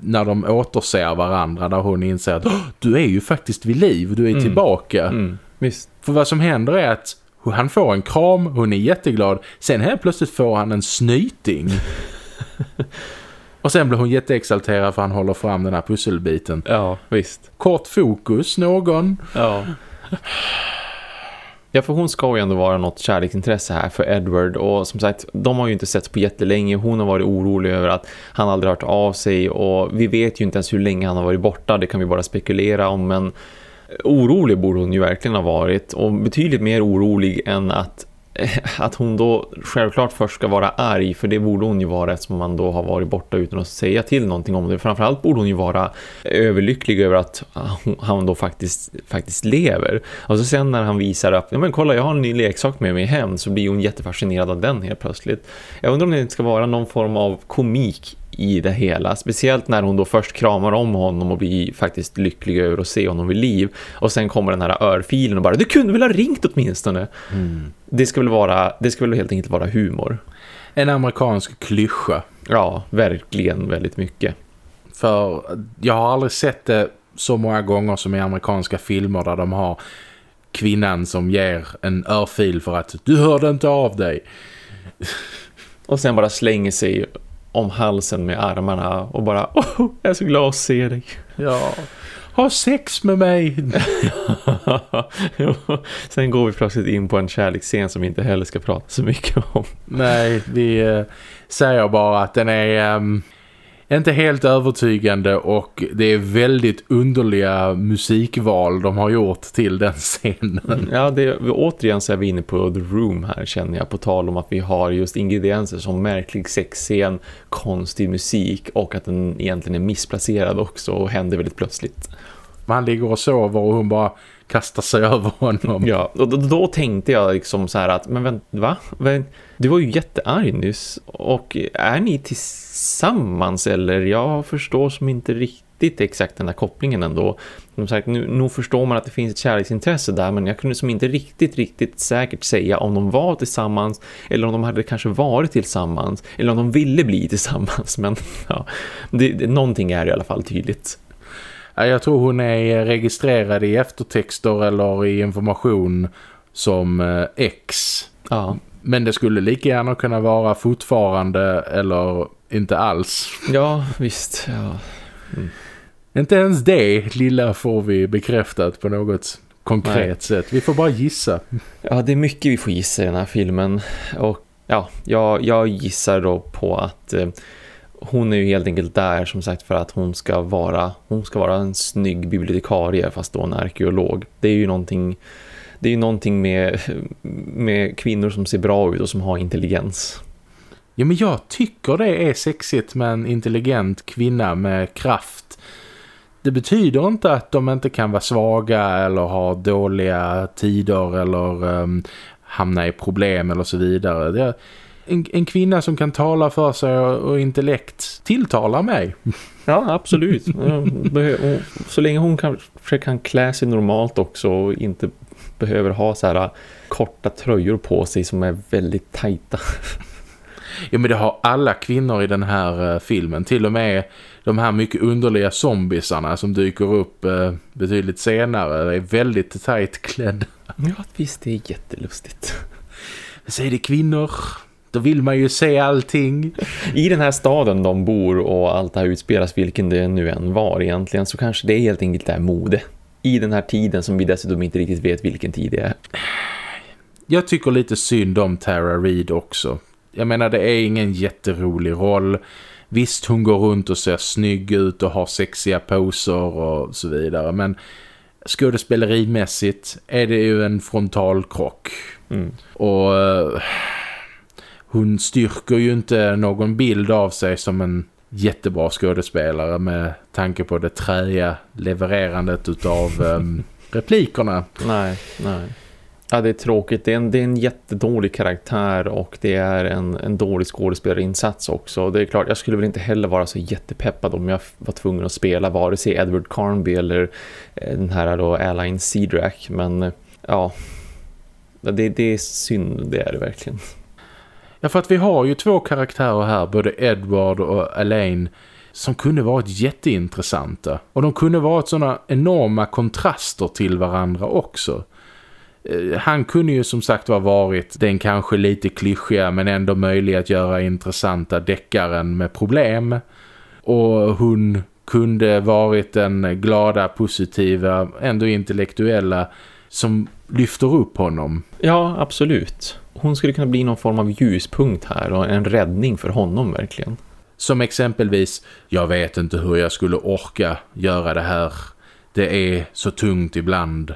när de återser varandra där hon inser att du är ju faktiskt vid liv, du är mm. tillbaka. Mm. Visst. För vad som händer är att han får en kram, hon är jätteglad. Sen helt plötsligt får han en snyting. Och sen blir hon jätteexalterad för han håller fram den här pusselbiten. Ja, visst. Kort fokus, någon. Ja. Ja, för hon ska ju ändå vara något kärleksintresse här för Edward och som sagt, de har ju inte sett på jättelänge. Hon har varit orolig över att han aldrig hört av sig och vi vet ju inte ens hur länge han har varit borta. Det kan vi bara spekulera om, men orolig borde hon ju verkligen ha varit och betydligt mer orolig än att att hon då självklart först ska vara arg för det borde hon ju vara eftersom man då har varit borta utan att säga till någonting om det. Framförallt borde hon ju vara överlycklig över att han då faktiskt, faktiskt lever. Och så sen när han visar att, ja men kolla jag har en ny leksak med mig hem så blir hon jättefascinerad av den helt plötsligt. Jag undrar om det ska vara någon form av komik i det hela. Speciellt när hon då först kramar om honom och blir faktiskt lycklig över att se honom vid liv. Och sen kommer den här örfilen och bara, du kunde väl ha ringt åtminstone. Mm. Det ska väl vara, det ska väl helt enkelt vara humor. En amerikansk klyscha. Ja, verkligen väldigt mycket. För jag har aldrig sett det så många gånger som i amerikanska filmer där de har kvinnan som ger en örfil för att du hörde inte av dig. Och sen bara slänger sig om halsen med armarna och bara, oh, jag är så glad att se dig. Ja, ha sex med mig. Sen går vi plötsligt in på en kärleksscen som vi inte heller ska prata så mycket om. Nej, vi äh, säger bara att den är... Ähm, inte helt övertygande och det är väldigt underliga musikval de har gjort till den scenen. Ja, det, återigen så är vi inne på The Room här känner jag på tal om att vi har just ingredienser som märklig sexscen, konstig musik och att den egentligen är missplacerad också och händer väldigt plötsligt. Man ligger och sover och hon bara kastar sig över honom. Ja, och då, då tänkte jag liksom så här att, men vänta, va? Du var ju jättearg nyss och är ni tillsammans eller? Jag förstår som inte riktigt exakt den här kopplingen ändå. Som sagt, nu, nu förstår man att det finns ett kärleksintresse där men jag kunde som inte riktigt, riktigt säkert säga om de var tillsammans eller om de hade kanske varit tillsammans eller om de ville bli tillsammans. Men ja, det, det, någonting är i alla fall tydligt. Jag tror hon är registrerad i eftertexter eller i information som eh, X. Ja. Men det skulle lika gärna kunna vara fortfarande eller inte alls. Ja, visst. Ja. Mm. Inte ens det lilla får vi bekräftat på något konkret Nej. sätt. Vi får bara gissa. Ja, det är mycket vi får gissa i den här filmen. Och ja, jag, jag gissar då på att eh, hon är ju helt enkelt där som sagt för att hon ska vara hon ska vara en snygg bibliotekarie fast då en arkeolog. Det är ju någonting det är ju någonting med, med kvinnor som ser bra ut och som har intelligens. Ja men jag tycker det är sexigt med en intelligent kvinna med kraft. Det betyder inte att de inte kan vara svaga eller ha dåliga tider eller um, hamna i problem eller så vidare. Det, en, en, kvinna som kan tala för sig och, och intellekt tilltalar mig. Ja, absolut. så länge hon kanske kan klä sig normalt också och inte behöver ha så här korta tröjor på sig som är väldigt tajta. Ja men det har alla kvinnor i den här uh, filmen. Till och med de här mycket underliga zombisarna som dyker upp uh, betydligt senare är väldigt tajt klädda. Ja visst, det är jättelustigt. Är det kvinnor. Då vill man ju se allting. I den här staden de bor och allt det här utspelas, vilken det nu än var egentligen, så kanske det är helt enkelt det här mode. I den här tiden som vi dessutom inte riktigt vet vilken tid det är. Jag tycker lite synd om Tara Reid också. Jag menar, det är ingen jätterolig roll. Visst, hon går runt och ser snygg ut och har sexiga poser och så vidare. Men skådespelerimässigt är det ju en frontalkrock. Mm. Och uh, hon styrker ju inte någon bild av sig som en jättebra skådespelare med tanke på det träiga levererandet utav um, replikerna. Nej, nej. Ja, det är tråkigt. Det är en, det är en jättedålig karaktär och det är en, en dålig skådespelarinsats också. Det är klart, jag skulle väl inte heller vara så jättepeppad om jag var tvungen att spela vare sig Edward Carnby eller eh, den här då Alain Cedrak. Men eh, ja, det, det är synd, det är det verkligen. Därför att vi har ju två karaktärer här, både Edward och Elaine, som kunde varit jätteintressanta. Och de kunde varit sådana enorma kontraster till varandra också. Eh, han kunde ju som sagt ha varit den kanske lite klyschiga men ändå möjliga att göra intressanta deckaren med problem. Och hon kunde varit den glada, positiva, ändå intellektuella som lyfter upp honom. Ja, absolut. Hon skulle kunna bli någon form av ljuspunkt här och en räddning för honom verkligen. Som exempelvis, jag vet inte hur jag skulle orka göra det här. Det är så tungt ibland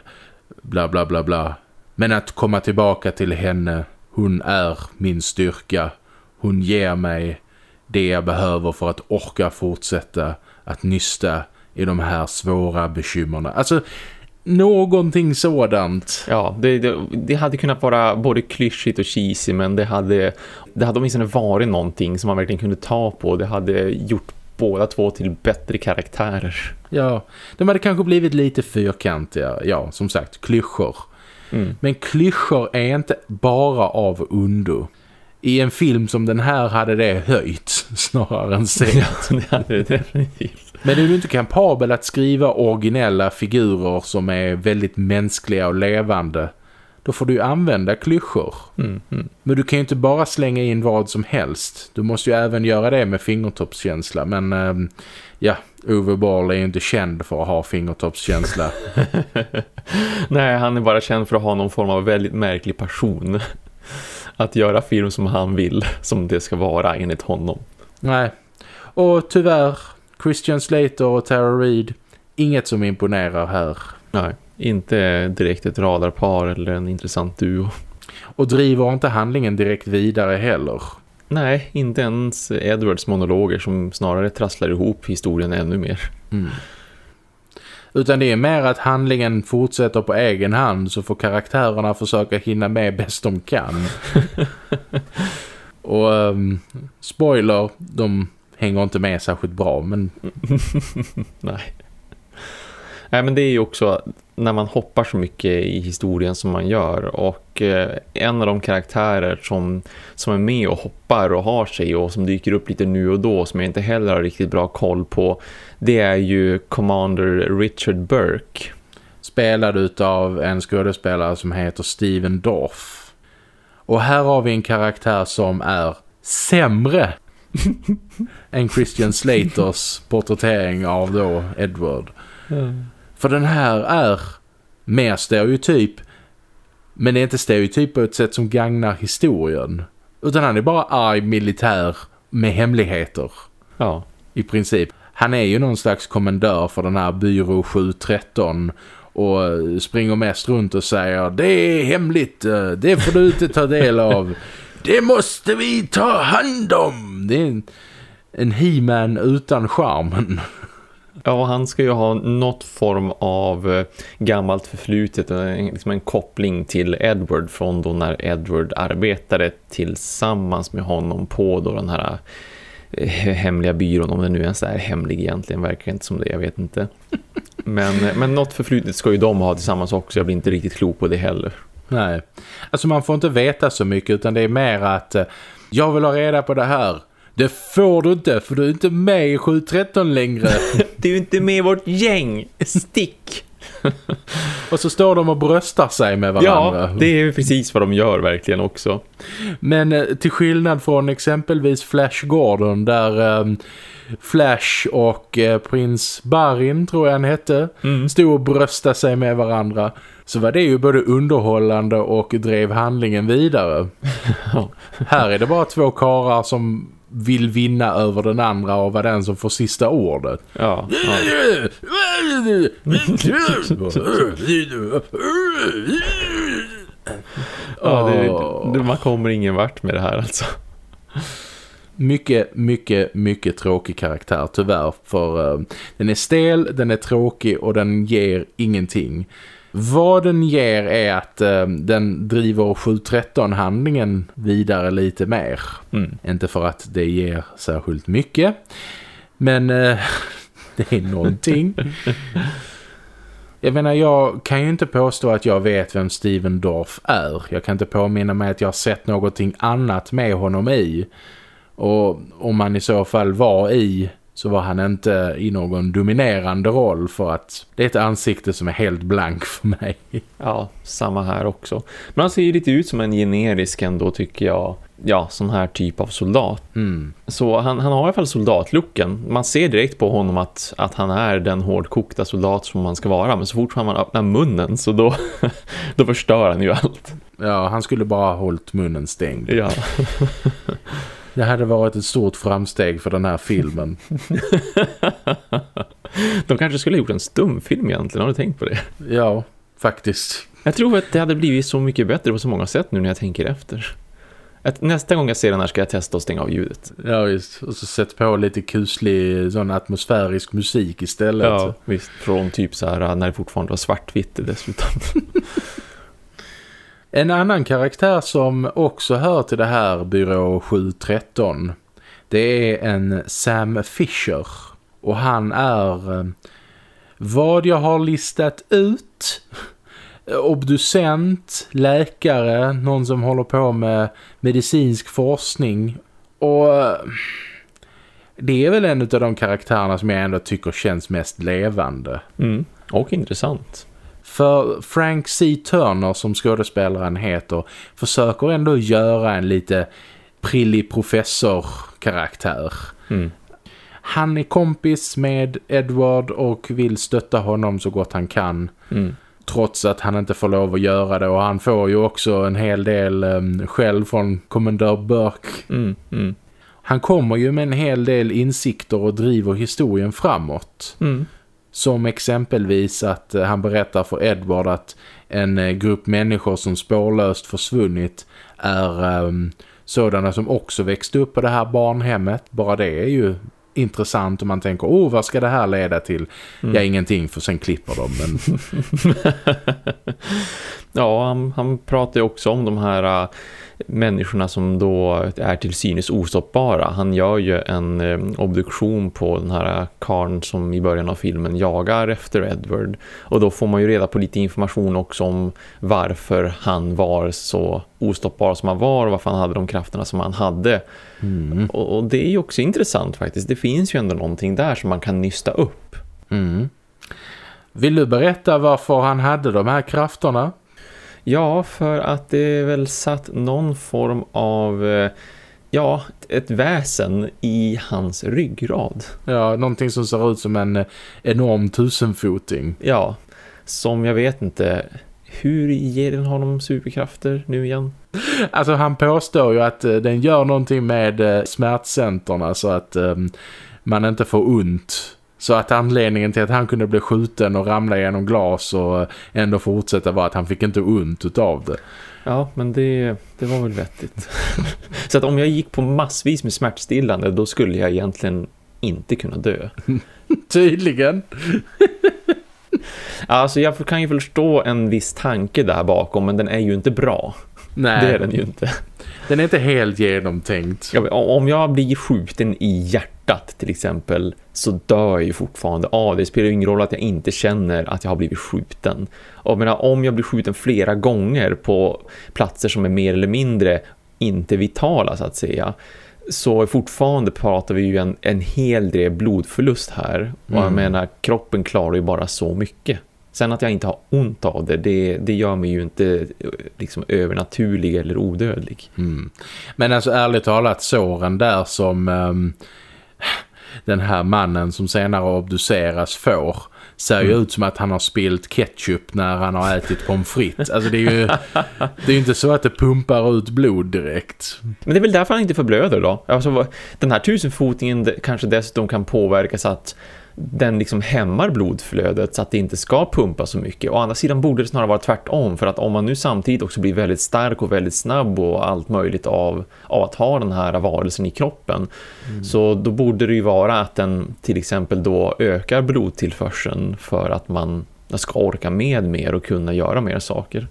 bla bla bla bla. Men att komma tillbaka till henne, hon är min styrka. Hon ger mig det jag behöver för att orka fortsätta att nysta i de här svåra bekymmerna. Alltså, någonting sådant. Ja, det, det, det, hade kunnat vara både klyschigt och cheesy men det hade, det hade åtminstone varit någonting som man verkligen kunde ta på. Det hade gjort båda två till bättre karaktärer. Ja, de hade kanske blivit lite fyrkantiga. Ja, som sagt, klyschor. Mm. Men klyschor är inte bara av undo. I en film som den här hade det höjt snarare än sänkt. Ja, det hade det definitivt. Men är du inte kapabel att skriva originella figurer som är väldigt mänskliga och levande då får du använda klyschor. Mm, mm. Men du kan ju inte bara slänga in vad som helst. Du måste ju även göra det med fingertoppskänsla. Men äh, ja, Uwe Boll är ju inte känd för att ha fingertoppskänsla. Nej, han är bara känd för att ha någon form av väldigt märklig passion. Att göra film som han vill, som det ska vara enligt honom. Nej, och tyvärr Christian Slater och Tara Reid, inget som imponerar här. Nej. Inte direkt ett radarpar eller en intressant duo. Och driver inte handlingen direkt vidare heller. Nej, inte ens Edwards monologer som snarare trasslar ihop historien ännu mer. Mm. Utan det är mer att handlingen fortsätter på egen hand så får karaktärerna försöka hinna med bäst de kan. Och um, spoiler, de hänger inte med särskilt bra men... Nej. Nej men det är ju också när man hoppar så mycket i historien som man gör och eh, en av de karaktärer som, som är med och hoppar och har sig och som dyker upp lite nu och då som jag inte heller har riktigt bra koll på det är ju Commander Richard Burke. Spelad av en skådespelare som heter Steven Dorff. Och här har vi en karaktär som är sämre än Christian Slaters porträttering av då Edward. Mm. För den här är mer stereotyp men det är inte stereotyp på ett sätt som gagnar historien. Utan han är bara arg militär med hemligheter. Ja. I princip. Han är ju någon slags kommendör för den här byrå 713 och springer mest runt och säger det är hemligt, det får du inte ta del av. Det måste vi ta hand om. Det är en, en He-Man utan charmen. Ja, han ska ju ha något form av eh, gammalt förflutet, eh, liksom en koppling till Edward från då när Edward arbetade tillsammans med honom på då den här eh, hemliga byrån, om den nu ens är hemlig egentligen, verkar inte som det, jag vet inte. Men, men något förflutet ska ju de ha tillsammans också, jag blir inte riktigt klok på det heller. Nej, alltså man får inte veta så mycket utan det är mer att eh, jag vill ha reda på det här. Det får du inte för du är inte med i 713 längre. du är inte med i vårt gäng. Stick. och så står de och bröstar sig med varandra. Ja, det är precis vad de gör verkligen också. Men eh, till skillnad från exempelvis Flash Gordon där eh, Flash och eh, prins Barin tror jag han hette mm. stod och bröstade sig med varandra så var det ju både underhållande och drev handlingen vidare. Här är det bara två karar som vill vinna över den andra och vara den som får sista ordet. Ja. ja. ja det, det, man kommer ingen vart med det här alltså. Mycket, mycket, mycket tråkig karaktär tyvärr. För uh, den är stel, den är tråkig och den ger ingenting. Vad den ger är att eh, den driver 713-handlingen vidare lite mer. Mm. Inte för att det ger särskilt mycket. Men eh, det är någonting. Jag menar, jag kan ju inte påstå att jag vet vem Steven Dorff är. Jag kan inte påminna mig att jag har sett någonting annat med honom i. Och om man i så fall var i så var han inte i någon dominerande roll för att det är ett ansikte som är helt blank för mig. Ja, samma här också. Men han ser ju lite ut som en generisk ändå tycker jag. Ja, sån här typ av soldat. Mm. Så han, han har i alla fall soldatlooken. Man ser direkt på honom att, att han är den hårdkokta soldat som man ska vara. Men så fort man öppnar munnen så då, då förstör han ju allt. Ja, han skulle bara ha hållit munnen stängd. Ja. Det hade varit ett stort framsteg för den här filmen. De kanske skulle ha gjort en stumfilm egentligen, har du tänkt på det? Ja, faktiskt. Jag tror att det hade blivit så mycket bättre på så många sätt nu när jag tänker efter. Att nästa gång jag ser den här ska jag testa att stänga av ljudet. Ja visst, och så sätt på lite kuslig sån atmosfärisk musik istället. Ja visst, från typ så här när det fortfarande var svartvitt dessutom. En annan karaktär som också hör till det här byrå 713 det är en Sam Fisher. Och han är eh, vad jag har listat ut obducent, läkare, någon som håller på med medicinsk forskning och eh, det är väl en av de karaktärerna som jag ändå tycker känns mest levande. Mm. Och intressant. För Frank C. Turner som skådespelaren heter försöker ändå göra en lite prillig professor-karaktär. Mm. Han är kompis med Edward och vill stötta honom så gott han kan. Mm. Trots att han inte får lov att göra det. Och han får ju också en hel del um, själv från kommendör Burke. Mm. Mm. Han kommer ju med en hel del insikter och driver historien framåt. Mm. Som exempelvis att eh, han berättar för Edward att en eh, grupp människor som spårlöst försvunnit är um, sådana som också växte upp på det här barnhemmet. Bara det är ju intressant om man tänker, oh vad ska det här leda till? Mm. Ja, ingenting för sen klipper de. Men... ja, han, han pratar ju också om de här uh, människorna som då är till synes ostoppbara. Han gör ju en eh, obduktion på den här karn som i början av filmen jagar efter Edward. Och då får man ju reda på lite information också om varför han var så ostoppbar som han var och varför han hade de krafterna som han hade. Mm. Och, och, det är ju också intressant faktiskt. Det finns ju ändå någonting där som man kan nysta upp. Mm. Vill du berätta varför han hade de här krafterna? Ja, för att det är väl satt någon form av eh, ja, ett väsen i hans ryggrad. Ja, någonting som ser ut som en enorm tusenfoting. Ja, som jag vet inte, hur ger den honom superkrafter nu igen? Alltså han påstår ju att eh, den gör någonting med eh, smärtcenterna så att um, man inte får ont. Så att anledningen till att han kunde bli skjuten och ramla genom glas och ändå fortsätta var att han fick inte ont utav det. Ja, men det, det var väl vettigt. så att om jag gick på massvis med smärtstillande då skulle jag egentligen inte kunna dö. Tydligen. alltså jag kan ju förstå en viss tanke där bakom men den är ju inte bra. Nej. Det är den ju inte. Den är inte helt genomtänkt. Ja, om jag blir skjuten i hjärtat till exempel så dör jag ju fortfarande av det. Det spelar ju ingen roll att jag inte känner att jag har blivit skjuten. Och menar, om jag blir skjuten flera gånger på platser som är mer eller mindre inte vitala så att säga så fortfarande pratar vi ju en, en hel del blodförlust här. Och jag mm. menar, kroppen klarar ju bara så mycket. Sen att jag inte har ont av det, det, det gör mig ju inte liksom övernaturlig eller odödlig. Mm. Men alltså ärligt talat, såren där som um, den här mannen som senare obduceras får ser ju mm. ut som att han har spilt ketchup när han har ätit pommes frites. Alltså det är ju det är inte så att det pumpar ut blod direkt. Men det är väl därför han inte förblöder då? Alltså, den här tusenfotingen kanske dessutom kan påverka så att den liksom hämmar blodflödet så att det inte ska pumpa så mycket. Å andra sidan borde det snarare vara tvärtom för att om man nu samtidigt också blir väldigt stark och väldigt snabb och allt möjligt av, av att ha den här varelsen i kroppen mm. så då borde det ju vara att den till exempel då ökar blodtillförseln för att man ska orka med mer och kunna göra mer saker.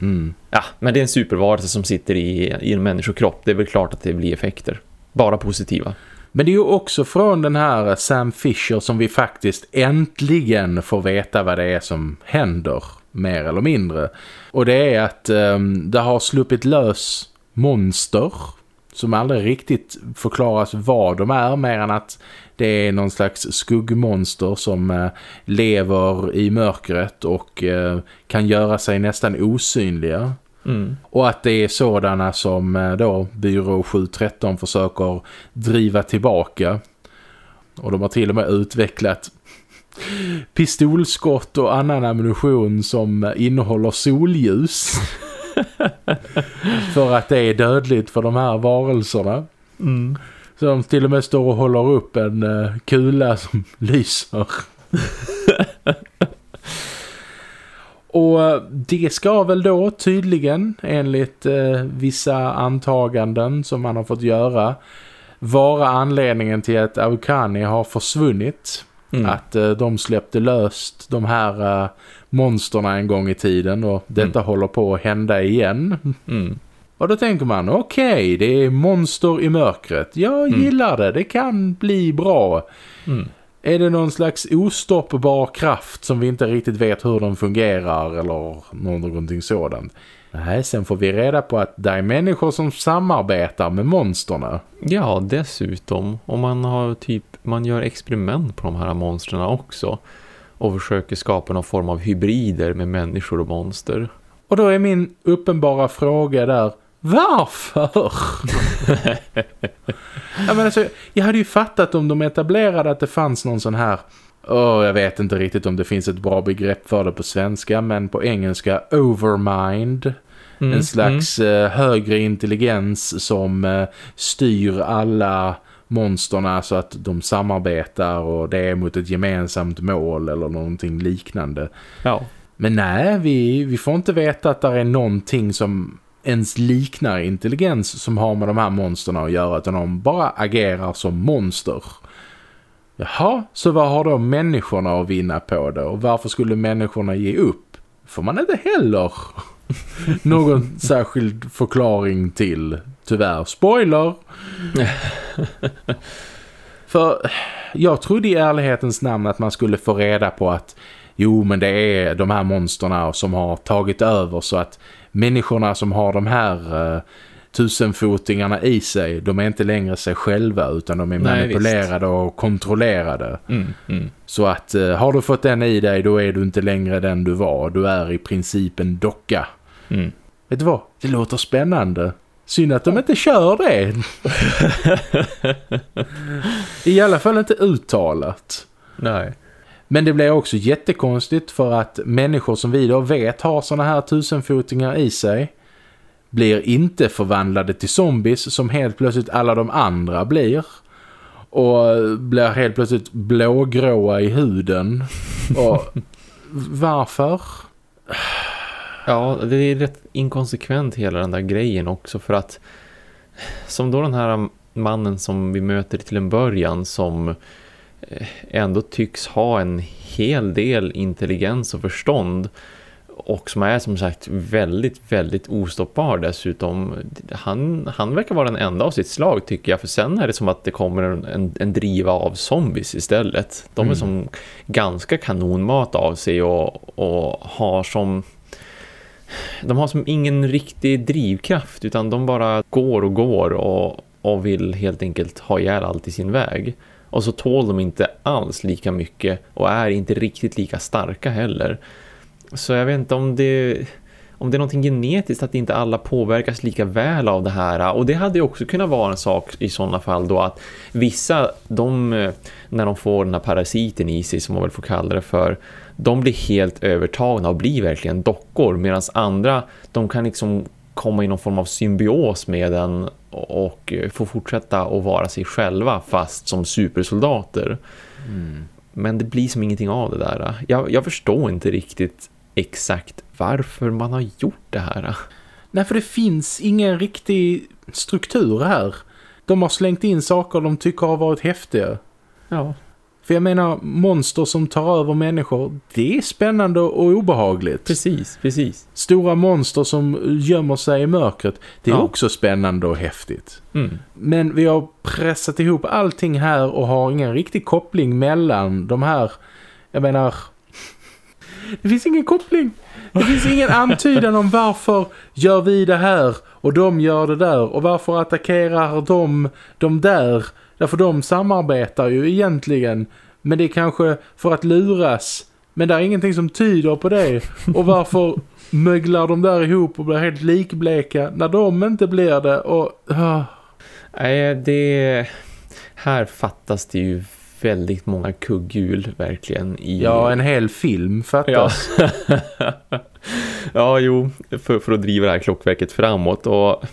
Mm. Ja, men det är en supervarelse som sitter i, i en människokropp. Det är väl klart att det blir effekter. Bara positiva. Men det är ju också från den här Sam Fisher som vi faktiskt äntligen får veta vad det är som händer, mer eller mindre. Och det är att um, det har sluppit lös monster som aldrig riktigt förklaras vad de är mer än att det är någon slags skuggmonster som eh, lever i mörkret och eh, kan göra sig nästan osynliga. Mm. Och att det är sådana som eh, då byrå 713 försöker driva tillbaka. Och de har till och med utvecklat pistolskott och annan ammunition som innehåller solljus. för att det är dödligt för de här varelserna. Mm. Så de till och med står och håller upp en uh, kula som lyser. Och det ska väl då tydligen, enligt eh, vissa antaganden som man har fått göra, vara anledningen till att Aukani har försvunnit. Mm. Att eh, de släppte löst de här eh, monsterna en gång i tiden och detta mm. håller på att hända igen. Mm. Och då tänker man, okej, okay, det är monster i mörkret. Jag mm. gillar det, det kan bli bra. Är det någon slags ostoppbar kraft som vi inte riktigt vet hur den fungerar eller någonting sådant? Nej, sen får vi reda på att det är människor som samarbetar med monsterna. Ja, dessutom. Om man har typ, man gör experiment på de här monstren också. Och försöker skapa någon form av hybrider med människor och monster. Och då är min uppenbara fråga där, varför? jag, menar, alltså, jag hade ju fattat om de etablerade att det fanns någon sån här Oh, jag vet inte riktigt om det finns ett bra begrepp för det på svenska men på engelska overmind. Mm, en slags mm. uh, högre intelligens som uh, styr alla monsterna så att de samarbetar och det är mot ett gemensamt mål eller någonting liknande. Ja. Men nej, vi, vi får inte veta att det är någonting som ens liknar intelligens som har med de här monsterna att göra utan de bara agerar som monster. Jaha, så vad har då människorna att vinna på det? Och varför skulle människorna ge upp? Får man inte heller någon särskild förklaring till. Tyvärr, spoiler! För jag trodde i ärlighetens namn att man skulle få reda på att jo men det är de här monsterna som har tagit över så att människorna som har de här uh, tusenfotingarna i sig, de är inte längre sig själva utan de är Nej, manipulerade visst. och kontrollerade. Mm, mm. Så att uh, har du fått den i dig då är du inte längre den du var. Du är i princip en docka. Mm. Vet du vad? Det låter spännande. Synd att de inte kör det. I alla fall inte uttalat. Nej. Men det blir också jättekonstigt för att människor som vi då vet har såna här tusenfotingar i sig blir inte förvandlade till zombies som helt plötsligt alla de andra blir. Och blir helt plötsligt blågråa i huden. Och varför? Ja, det är rätt inkonsekvent hela den där grejen också för att som då den här mannen som vi möter till en början som eh, ändå tycks ha en hel del intelligens och förstånd och som är som sagt väldigt, väldigt ostoppbar dessutom. Han, han verkar vara den enda av sitt slag tycker jag. För sen är det som att det kommer en, en driva av zombies istället. De är mm. som ganska kanonmat av sig och, och har som... De har som ingen riktig drivkraft utan de bara går och går och, och vill helt enkelt ha ihjäl allt i sin väg. Och så tål de inte alls lika mycket och är inte riktigt lika starka heller. Så jag vet inte om det om det är någonting genetiskt att inte alla påverkas lika väl av det här. Och det hade ju också kunnat vara en sak i sådana fall då att vissa, de, när de får den här parasiten i sig som man väl får kalla det för, de blir helt övertagna och blir verkligen dockor. Medan andra, de kan liksom komma i någon form av symbios med den och få fortsätta att vara sig själva fast som supersoldater. Mm. Men det blir som ingenting av det där. Jag, jag förstår inte riktigt exakt varför man har gjort det här. Nej, för det finns ingen riktig struktur här. De har slängt in saker de tycker har varit häftiga. Ja. För jag menar, monster som tar över människor, det är spännande och obehagligt. Precis, precis. Stora monster som gömmer sig i mörkret, det är ja. också spännande och häftigt. Mm. Men vi har pressat ihop allting här och har ingen riktig koppling mellan de här, jag menar, det finns ingen koppling. Det finns ingen antydan om varför gör vi det här och de gör det där och varför attackerar de de där. Därför de samarbetar ju egentligen. Men det är kanske för att luras. Men det är ingenting som tyder på det. Och varför möglar de där ihop och blir helt likbleka när de inte blir det. Och... Uh. Nej, det... Här fattas det ju väldigt många kugghjul verkligen. I... Ja, en hel film fattas. Ja, ja jo, för, för att driva det här klockverket framåt. Och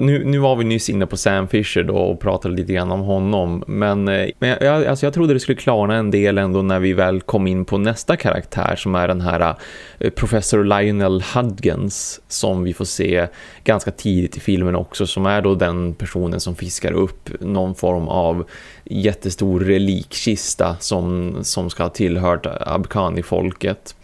nu, nu var vi nyss inne på Sam Fisher då och pratade lite grann om honom. Men, eh, men jag, alltså jag trodde det skulle klarna en del ändå när vi väl kom in på nästa karaktär som är den här eh, professor Lionel Hudgens som vi får se ganska tidigt i filmen också. Som är då den personen som fiskar upp någon form av jättestor relikkista som, som ska ha tillhört Abkhani-folket.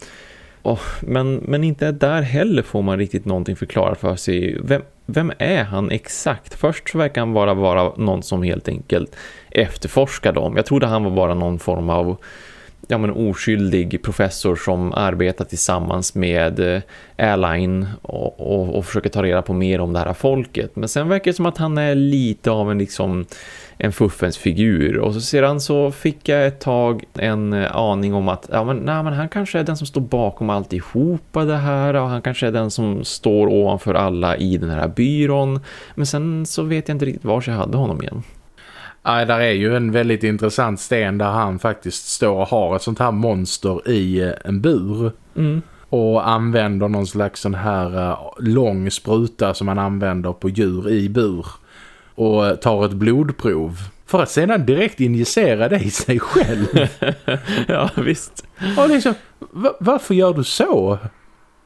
Oh, men, men inte där heller får man riktigt någonting förklarat för sig. Vem, vem är han exakt? Först så verkar han bara vara någon som helt enkelt efterforskar dem. Jag trodde han var bara någon form av ja, men oskyldig professor som arbetar tillsammans med eh, Airline och, och, och, försöker ta reda på mer om det här folket. Men sen verkar det som att han är lite av en liksom en fuffens figur. Och så sedan så fick jag ett tag en eh, aning om att ja, men, nej, men han kanske är den som står bakom alltihopa det här och han kanske är den som står ovanför alla i den här byrån. Men sen så vet jag inte riktigt var jag hade honom igen. Ja, där är ju en väldigt intressant sten där han faktiskt står och har ett sånt här monster i eh, en bur. Mm. Och använder någon slags sån här uh, lång spruta som man använder på djur i bur. Och tar ett blodprov. För att sedan direkt injicera det i sig själv. ja, visst. Och liksom, va varför gör du så?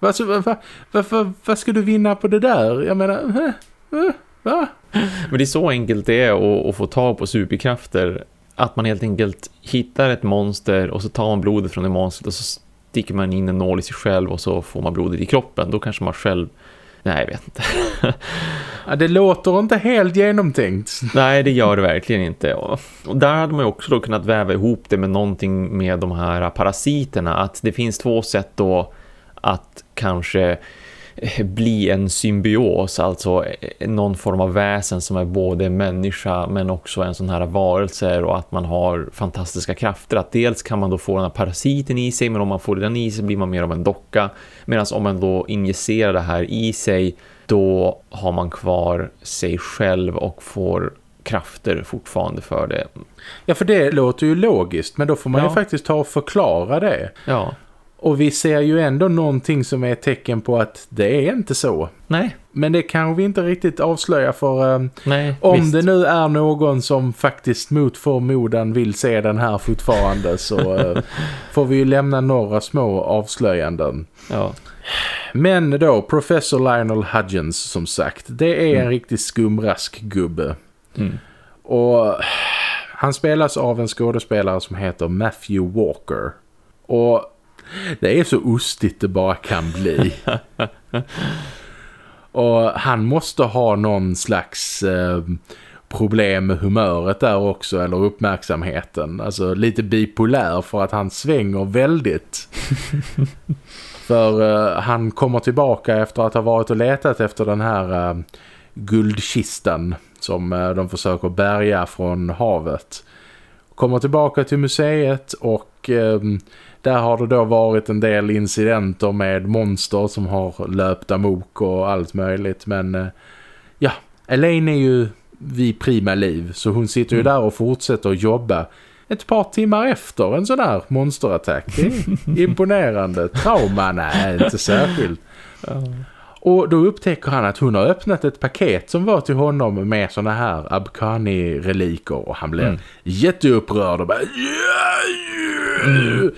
Alltså, va varför, vad ska du vinna på det där? Jag menar, äh, va? Men det är så enkelt det är att, få tag på superkrafter. Att man helt enkelt hittar ett monster och så tar man blodet från det monstret och så sticker man in en nål i sig själv och så får man blodet i kroppen. Då kanske man själv... Nej, jag vet inte. ja, det låter inte helt genomtänkt. Nej, det gör det verkligen inte. Och, där hade man ju också då kunnat väva ihop det med någonting med de här parasiterna. Att det finns två sätt då att kanske bli en symbios, alltså någon form av väsen som är både människa men också en sån här varelse och att man har fantastiska krafter. Att dels kan man då få den här parasiten i sig men om man får den i sig blir man mer av en docka. Medan om man då injicerar det här i sig då har man kvar sig själv och får krafter fortfarande för det. Ja, för det låter ju logiskt, men då får man ja. ju faktiskt ta och förklara det. Ja. Och vi ser ju ändå någonting som är ett tecken på att det är inte så. Nej. Men det kan vi inte riktigt avslöja för um, Nej, om visst. det nu är någon som faktiskt mot förmodan vill se den här fortfarande så uh, får vi ju lämna några små avslöjanden. Ja. Men då, Professor Lionel Hudgens som sagt, det är en mm. riktig skumrask gubbe. Mm. Och han spelas av en skådespelare som heter Matthew Walker. Och det är så ostigt det bara kan bli. Och han måste ha någon slags eh, problem med humöret där också, eller uppmärksamheten. Alltså lite bipolär för att han svänger väldigt. för eh, han kommer tillbaka efter att ha varit och letat efter den här eh, guldkistan som eh, de försöker bärga från havet. Kommer tillbaka till museet och eh, där har det då varit en del incidenter med monster som har löpt amok och allt möjligt. Men eh, ja, Elaine är ju vid prima liv så hon sitter ju mm. där och fortsätter att jobba ett par timmar efter en sån här monsterattack. Det är imponerande. Trauma, nej, inte särskilt. Och då upptäcker han att hon har öppnat ett paket som var till honom med såna här Abkhani-reliker. Och han blir mm. jätteupprörd och bara... Mm.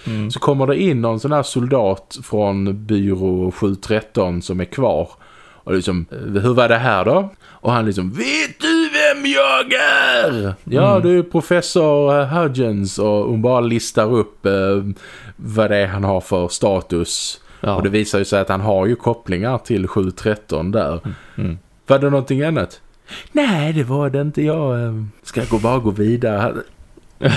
Mm. Så kommer det in någon sån här soldat från byrå 713 som är kvar. Och liksom, hur var det här då? Och han liksom, vet du vem jag är? Ja, mm. du är professor Hudgens och hon bara listar upp eh, vad det är han har för status. Ja. Och det visar ju sig att han har ju kopplingar till 713 där. Mm. Mm. Var det någonting annat? Nej, det var det inte. Jag äh, ska gå bara gå vidare.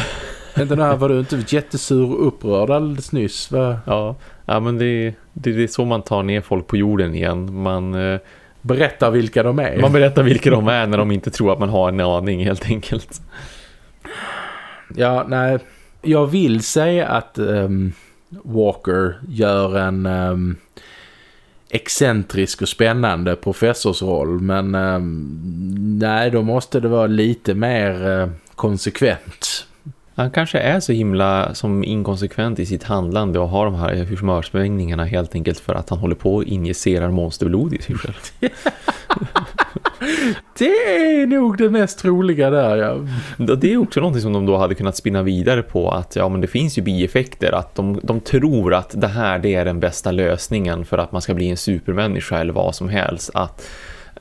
Vänta nu här, var du inte jättesur och upprörd alldeles nyss? Va? Ja, ja men det, det, det, är så man tar ner folk på jorden igen. Man... Eh, berättar vilka de är. Man berättar vilka de är när de inte tror att man har en aning helt enkelt. Ja, nej. Jag vill säga att um, Walker gör en um, excentrisk och spännande professorsroll. Men um, nej, då måste det vara lite mer uh, konsekvent. Han kanske är så himla som inkonsekvent i sitt handlande och har de här humörsvängningarna helt enkelt för att han håller på och injicerar monsterblod i sig själv. det är nog det mest troliga där, ja. Det är också något som de då hade kunnat spinna vidare på att ja, men det finns ju bieffekter att de, de tror att det här det är den bästa lösningen för att man ska bli en supermänniska eller vad som helst. Att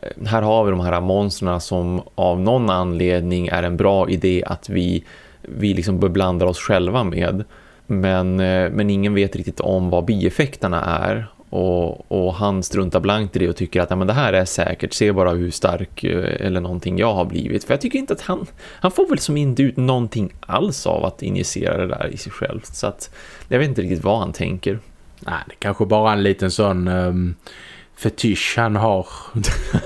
eh, här har vi de här monsterna som av någon anledning är en bra idé att vi, vi liksom beblandar oss själva med. Men, eh, men ingen vet riktigt om vad bieffekterna är och, och han struntar blankt i det och tycker att ja, men det här är säkert, se bara hur stark eh, eller någonting jag har blivit. För jag tycker inte att han, han får väl som inte ut någonting alls av att injicera det där i sig själv. Så att jag vet inte riktigt vad han tänker. Nej, det kanske bara en liten sån um, fetisch han har.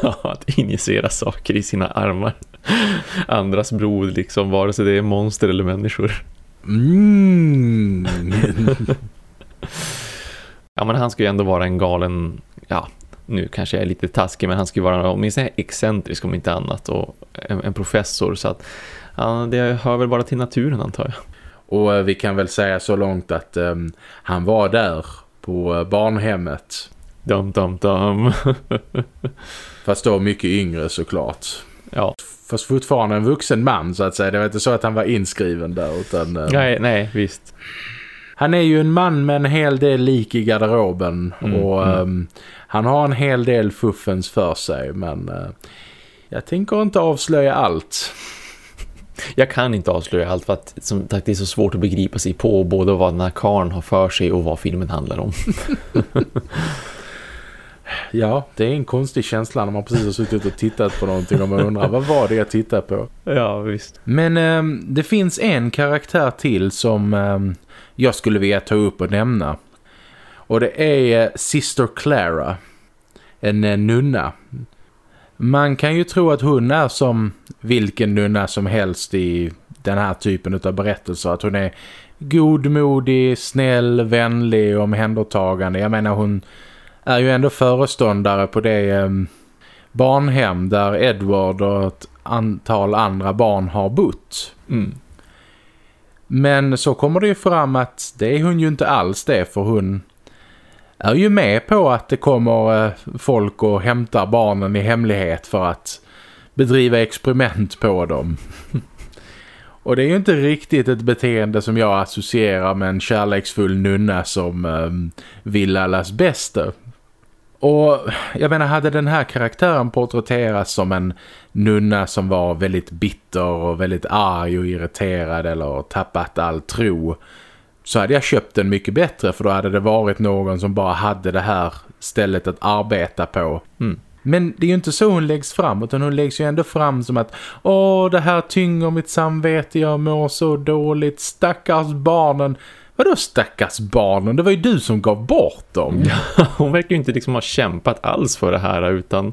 att injicera saker i sina armar. Andras blod liksom, vare sig det är monster eller människor. Mm. Ja men han ska ju ändå vara en galen, ja nu kanske jag är lite taskig men han ska ju vara åtminstone excentrisk om inte annat och en, en professor så att ja, det hör väl bara till naturen antar jag. Och eh, vi kan väl säga så långt att um, han var där på eh, barnhemmet. Dum, dum, dum. Fast då mycket yngre såklart. Ja. Fast fortfarande en vuxen man så att säga. Det var inte så att han var inskriven där utan... Um... Nej, nej, visst. Han är ju en man med en hel del lik i garderoben mm, och mm. Um, han har en hel del fuffens för sig men uh, jag tänker inte avslöja allt. Jag kan inte avslöja allt för att som sagt, det är så svårt att begripa sig på både vad den här karn har för sig och vad filmen handlar om. ja, det är en konstig känsla när man precis har suttit och tittat på någonting och man undrar, vad var det jag tittade på? Ja, visst. Men um, det finns en karaktär till som um, jag skulle vilja ta upp och nämna. Och det är Sister Clara. en eh, nunna. Man kan ju tro att hon är som vilken nunna som helst i den här typen av berättelser. Att hon är godmodig, snäll, vänlig och omhändertagande. Jag menar hon är ju ändå föreståndare på det eh, barnhem där Edward och ett antal andra barn har bott. Mm. Men så kommer det ju fram att det är hon ju inte alls det för hon är ju med på att det kommer eh, folk och hämtar barnen i hemlighet för att bedriva experiment på dem. och det är ju inte riktigt ett beteende som jag associerar med en kärleksfull nunna som um, vill allas bästa. Och jag menar, hade den här karaktären porträtterats som en nunna som var väldigt bitter och väldigt arg och irriterad eller tappat all tro så hade jag köpt den mycket bättre för då hade det varit någon som bara hade det här stället att arbeta på. Mm. Men det är ju inte så hon läggs fram utan hon läggs ju ändå fram som att Åh, det här tynger mitt samvete, jag mår så dåligt, stackars barnen. Vadå stackars barnen? Det var ju du som gav bort dem. Ja, hon verkar ju inte liksom ha kämpat alls för det här utan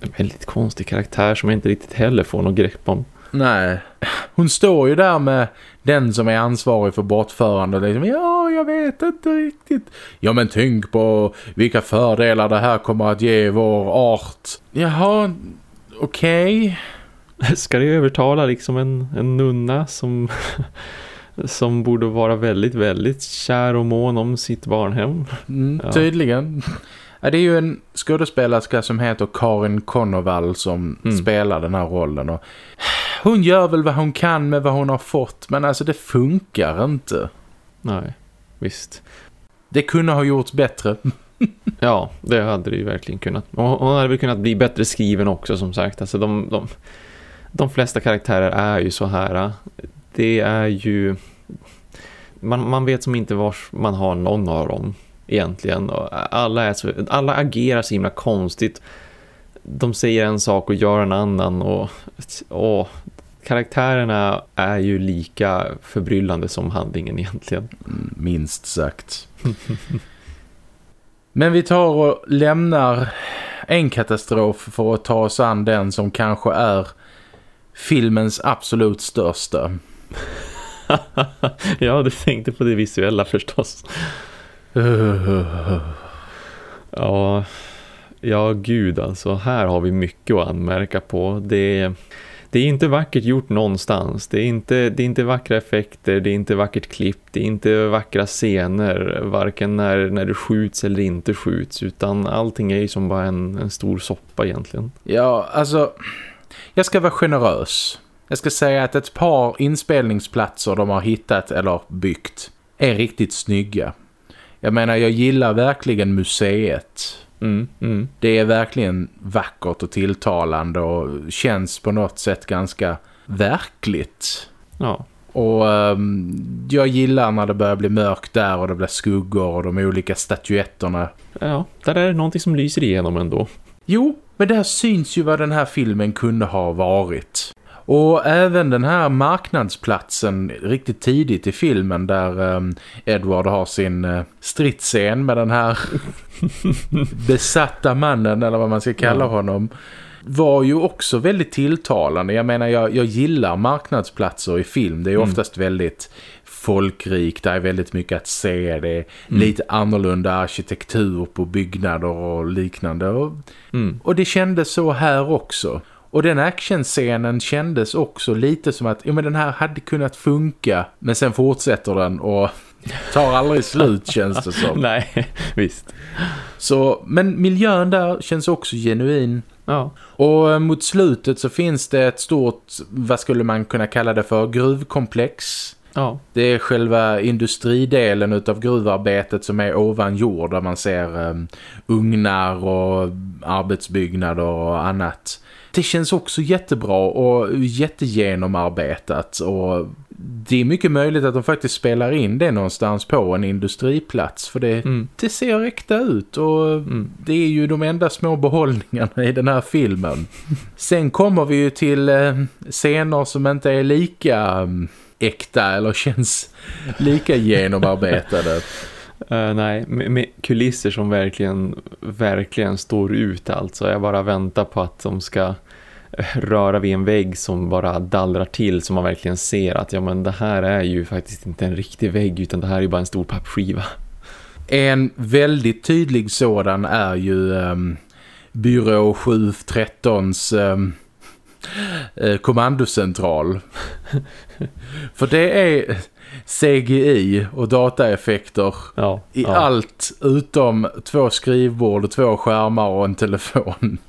en väldigt konstig karaktär som jag inte riktigt heller får något grepp om. Nej, hon står ju där med den som är ansvarig för bortförande. Liksom, ja, jag vet inte riktigt. Ja, men tänk på vilka fördelar det här kommer att ge vår art. Jaha, okej. Okay. Ska det övertala liksom en, en nunna som som borde vara väldigt, väldigt kär och mån om sitt barnhem. Mm, ja. Tydligen. Ja, det är ju en skådespelerska som heter Karin Konoval som mm. spelar den här rollen. Och hon gör väl vad hon kan med vad hon har fått, men alltså det funkar inte. Nej, visst. Det kunde ha gjorts bättre. ja, det hade det ju verkligen kunnat. Och hon hade väl kunnat bli bättre skriven också som sagt. Alltså de, de, de flesta karaktärer är ju så här det är ju man, man vet som inte var man har någon av dem egentligen. Alla, är så, alla agerar så himla konstigt. De säger en sak och gör en annan och, och karaktärerna är ju lika förbryllande som handlingen egentligen. Mm, minst sagt. Men vi tar och lämnar en katastrof för att ta oss an den som kanske är filmens absolut största. ja, du tänkte på det visuella förstås. ja, ja, gud alltså. Här har vi mycket att anmärka på. Det, det är inte vackert gjort någonstans. Det är inte, det är inte vackra effekter, det är inte vackert klipp, det är inte vackra scener. Varken när, när det skjuts eller inte skjuts. Utan allting är ju som bara en, en stor soppa egentligen. Ja, alltså... Jag ska vara generös. Jag ska säga att ett par inspelningsplatser de har hittat eller byggt är riktigt snygga. Jag menar, jag gillar verkligen museet. Mm, mm. Det är verkligen vackert och tilltalande och känns på något sätt ganska verkligt. Ja. Och um, jag gillar när det börjar bli mörkt där och det blir skuggor och de olika statyetterna. Ja, där är det någonting som lyser igenom ändå. Jo, men där syns ju vad den här filmen kunde ha varit. Och även den här marknadsplatsen riktigt tidigt i filmen där um, Edward har sin uh, stridsscen med den här besatta mannen eller vad man ska kalla honom var ju också väldigt tilltalande. Jag menar, jag, jag gillar marknadsplatser i film. Det är mm. oftast väldigt folkrikt, det är väldigt mycket att se. Det är mm. lite annorlunda arkitektur på byggnader och liknande. Och, mm. och det kändes så här också. Och den actionscenen kändes också lite som att ja, men den här hade kunnat funka. Men sen fortsätter den och tar aldrig slut känns det som. Nej, visst. Så, men miljön där känns också genuin. Ja. Och eh, mot slutet så finns det ett stort, vad skulle man kunna kalla det för, gruvkomplex. Ja. Det är själva industridelen utav gruvarbetet som är ovan jord där man ser um, ugnar och arbetsbyggnader och annat det känns också jättebra och jättegenomarbetat och det är mycket möjligt att de faktiskt spelar in det någonstans på en industriplats för det, mm. det ser äkta ut och mm. det är ju de enda små behållningarna i den här filmen. Sen kommer vi ju till eh, scener som inte är lika um, äkta eller känns lika genomarbetade. Uh, nej, med, med, kulisser som verkligen, verkligen står ut alltså. Jag bara väntar på att de ska röra vid en vägg som bara dallrar till så man verkligen ser att ja men det här är ju faktiskt inte en riktig vägg utan det här är ju bara en stor pappskiva. En väldigt tydlig sådan är ju um, byrå 713s um, kommandocentral. För det är CGI och dataeffekter ja, i ja. allt utom två skrivbord, två skärmar och en telefon.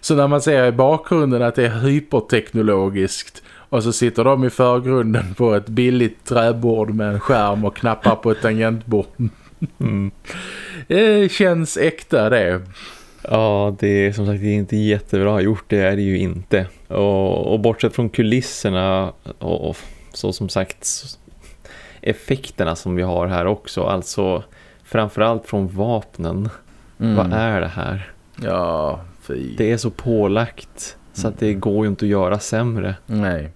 så när man ser i bakgrunden att det är hyperteknologiskt och så sitter de i förgrunden på ett billigt träbord med en skärm och knappar på ett tangentbord. Mm. Det känns äkta det. Ja, det är som sagt det är inte jättebra gjort, det är det ju inte. Och, och bortsett från kulisserna och, och, så som sagt effekterna som vi har här också, alltså framförallt från vapnen. Mm. Vad är det här? Ja, fy. Det är så pålagt så att det går ju inte att göra sämre. Nej.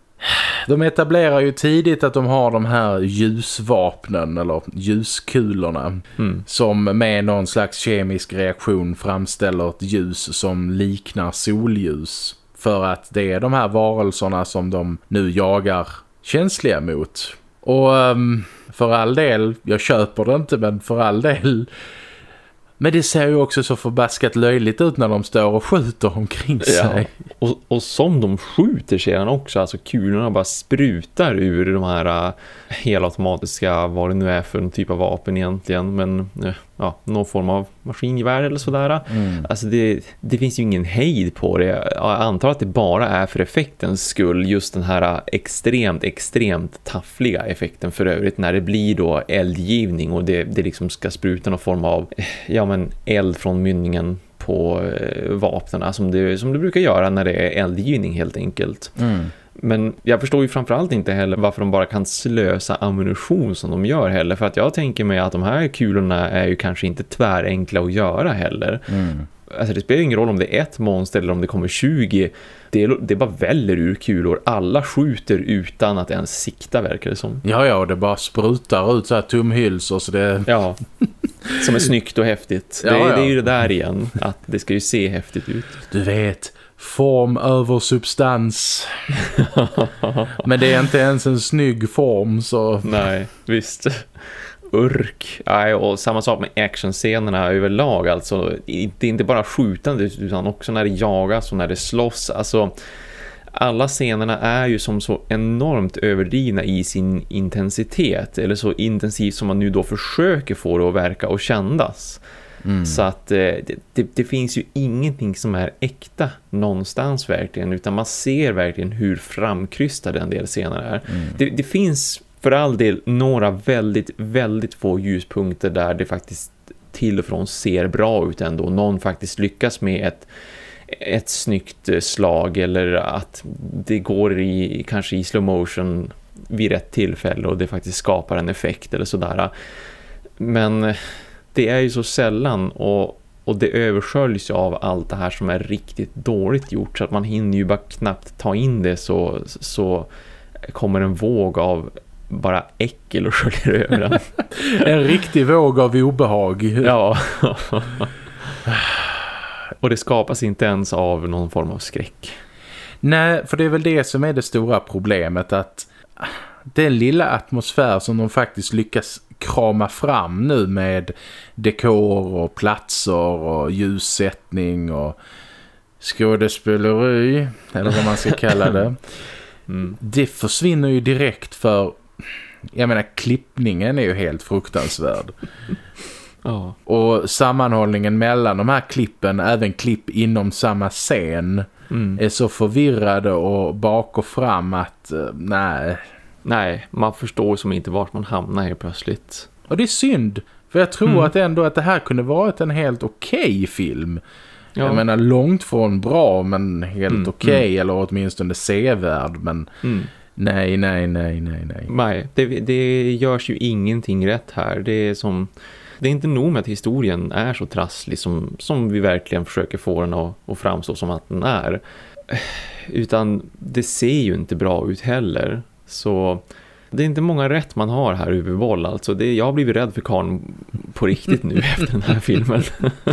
De etablerar ju tidigt att de har de här ljusvapnen eller ljuskulorna mm. som med någon slags kemisk reaktion framställer ett ljus som liknar solljus. För att det är de här varelserna som de nu jagar känsliga mot. Och um, för all del, jag köper det inte men för all del men det ser ju också så förbaskat löjligt ut när de står och skjuter omkring sig. Ja. Och, och som de skjuter sedan också, alltså kulorna bara sprutar ur de här uh, helautomatiska, vad det nu är för en typ av vapen egentligen. Men uh, ja, någon form av maskingevär eller sådär. Mm. Alltså det, det finns ju ingen hejd på det. Jag antar att det bara är för effektens skull, just den här extremt, extremt taffliga effekten för övrigt när det blir då eldgivning och det, det liksom ska spruta någon form av ja men eld från mynningen på eh, vapnen som det, som det brukar göra när det är eldgivning helt enkelt. Mm. Men jag förstår ju framförallt inte heller varför de bara kan slösa ammunition som de gör heller. För att jag tänker mig att de här kulorna är ju kanske inte tvärenkla att göra heller. Mm. Alltså det spelar ingen roll om det är ett monster eller om det kommer 20. Det, det bara väller ur kulor. Alla skjuter utan att ens sikta verkar det som. Ja, ja, det bara sprutar ut så här tumhylsor så det... Ja, som är snyggt och häftigt. Ja, det, ja. det är ju det där igen, att det ska ju se häftigt ut. Du vet, form över substans. Men det är inte ens en snygg form så... Nej, visst. Urk. Nej, och samma sak med actionscenerna överlag. Alltså, inte, inte bara skjutande utan också när det jagas och när det slåss. Alltså, alla scenerna är ju som så enormt överdrivna i sin intensitet. Eller så intensivt som man nu då försöker få det att verka och kändas. Mm. Så att eh, det, det, det, finns ju ingenting som är äkta någonstans verkligen. Utan man ser verkligen hur framkrystad en del scener är. Mm. Det, det finns för all del några väldigt, väldigt få ljuspunkter där det faktiskt till och från ser bra ut ändå. Någon faktiskt lyckas med ett, ett snyggt slag eller att det går i kanske i slow motion vid rätt tillfälle och det faktiskt skapar en effekt eller sådär. Men det är ju så sällan och, och det översköljs av allt det här som är riktigt dåligt gjort så att man hinner ju bara knappt ta in det så, så kommer en våg av bara äckel och sköljer över den. en riktig våg av obehag. Ja. och det skapas inte ens av någon form av skräck. Nej, för det är väl det som är det stora problemet att den lilla atmosfär som de faktiskt lyckas krama fram nu med dekor och platser och ljussättning och skådespeleri eller vad man ska kalla det. Mm. Det försvinner ju direkt för jag menar klippningen är ju helt fruktansvärd. Ja. Och sammanhållningen mellan de här klippen, även klipp inom samma scen Mm. är så förvirrade och bak och fram att uh, nej. Nej, man förstår som inte vart man hamnar helt plötsligt. Och det är synd. För jag tror Mm. att ändå att det här kunde varit en helt okej film. Ja. Jag menar långt från bra men helt Mm, okej eller åtminstone sevärd. Men Mm. nej, nej, nej, nej, nej. Nej, det, det görs ju ingenting rätt här. Det är som... Det är inte nog med att historien är så trasslig som, som vi verkligen försöker få den att, att framstå som att den är. Utan det ser ju inte bra ut heller. Så Det är inte många rätt man har här i huvudboll. Alltså det, jag har blivit rädd för karn på riktigt nu efter den här filmen.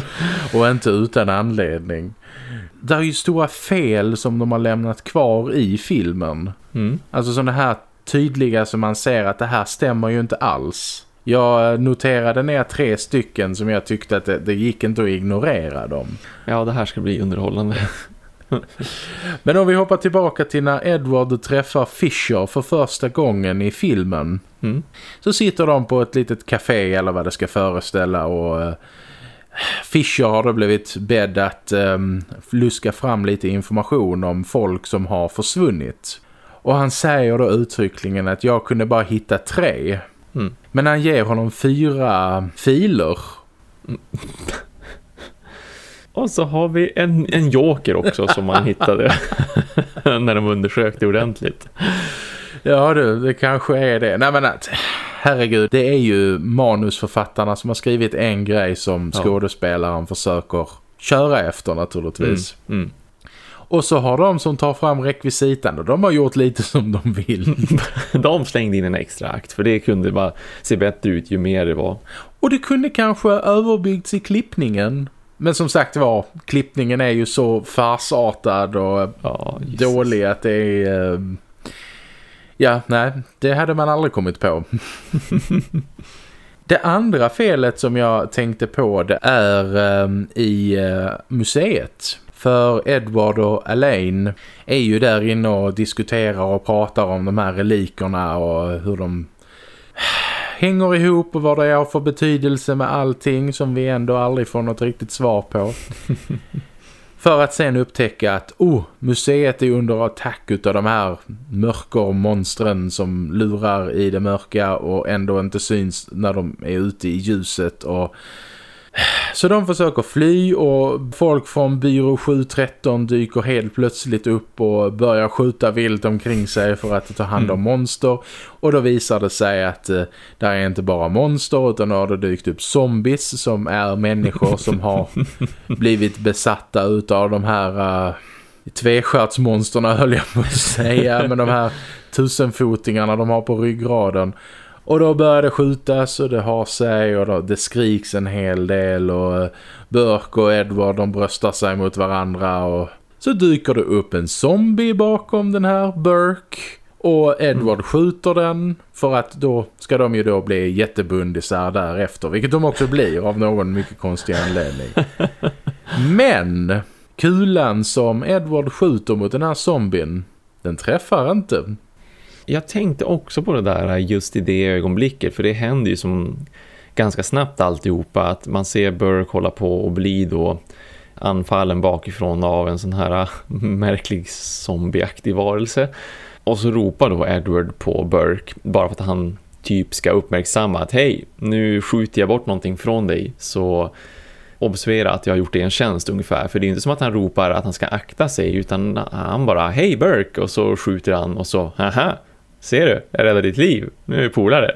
och inte utan anledning. Det är ju stora fel som de har lämnat kvar i filmen. Mm. Alltså sådana här tydliga som man ser att det här stämmer ju inte alls. Jag noterade ner tre stycken som jag tyckte att det, det gick inte att ignorera dem. Ja, det här ska bli underhållande. Men om vi hoppar tillbaka till när Edward träffar Fisher för första gången i filmen. Mm. Så sitter de på ett litet café eller vad det ska föreställa och... Uh, Fisher har då blivit bedd att um, luska fram lite information om folk som har försvunnit. Och han säger då uttryckligen att jag kunde bara hitta tre. Mm. Men han ger honom fyra filer. Och så har vi en, en joker också som man hittade när de undersökte ordentligt. Ja du, det kanske är det. Nej men att, herregud, det är ju manusförfattarna som har skrivit en grej som skådespelaren försöker köra efter naturligtvis. Mm, mm. Och så har de som tar fram rekvisitan och de har gjort lite som de vill. de slängde in en extra akt för det kunde bara se bättre ut ju mer det var. Och det kunde kanske överbyggts i klippningen. Men som sagt var, klippningen är ju så farsartad och ja, dålig att det är... Uh, ja, nej, det hade man aldrig kommit på. det andra felet som jag tänkte på det är um, i uh, museet. För Edward och Elaine är ju där inne och diskuterar och pratar om de här relikerna och hur de hänger ihop och vad det är för betydelse med allting som vi ändå aldrig får något riktigt svar på. För att sen upptäcka att oh, museet är under attack av de här mörkermonstren som lurar i det mörka och ändå inte syns när de är ute i ljuset och så de försöker fly och folk från byrå 713 dyker helt plötsligt upp och börjar skjuta vilt omkring sig för att ta hand om mm. monster. Och då visar det sig att eh, det är inte bara monster utan då har det dykt upp zombies som är människor som har blivit besatta utav de här... Uh, tvestjärtsmonsterna höll jag på att säga men de här tusenfotingarna de har på ryggraden och då börjar det skjutas och det har sig och då, det skriks en hel del och eh, Burke och Edward de bröstar sig mot varandra och så dyker det upp en zombie bakom den här Burke och Edward mm. skjuter den för att då ska de ju då bli jättebundisar därefter vilket de också blir av någon mycket konstig anledning. Men kulan som Edward skjuter mot den här zombien den träffar inte. Jag tänkte också på det där just i det ögonblicket för det händer ju som ganska snabbt alltihopa att man ser Burke hålla på och bli då anfallen bakifrån av en sån här märklig zombieaktig varelse. Och så ropar då Edward på Burke bara för att han typ ska uppmärksamma att hej, nu skjuter jag bort någonting från dig så observera att jag har gjort det en tjänst ungefär. För det är inte som att han ropar att han ska akta sig utan han bara, hej Burke och så skjuter han och så, haha, ser du, jag räddar ditt liv. Nu är vi polare.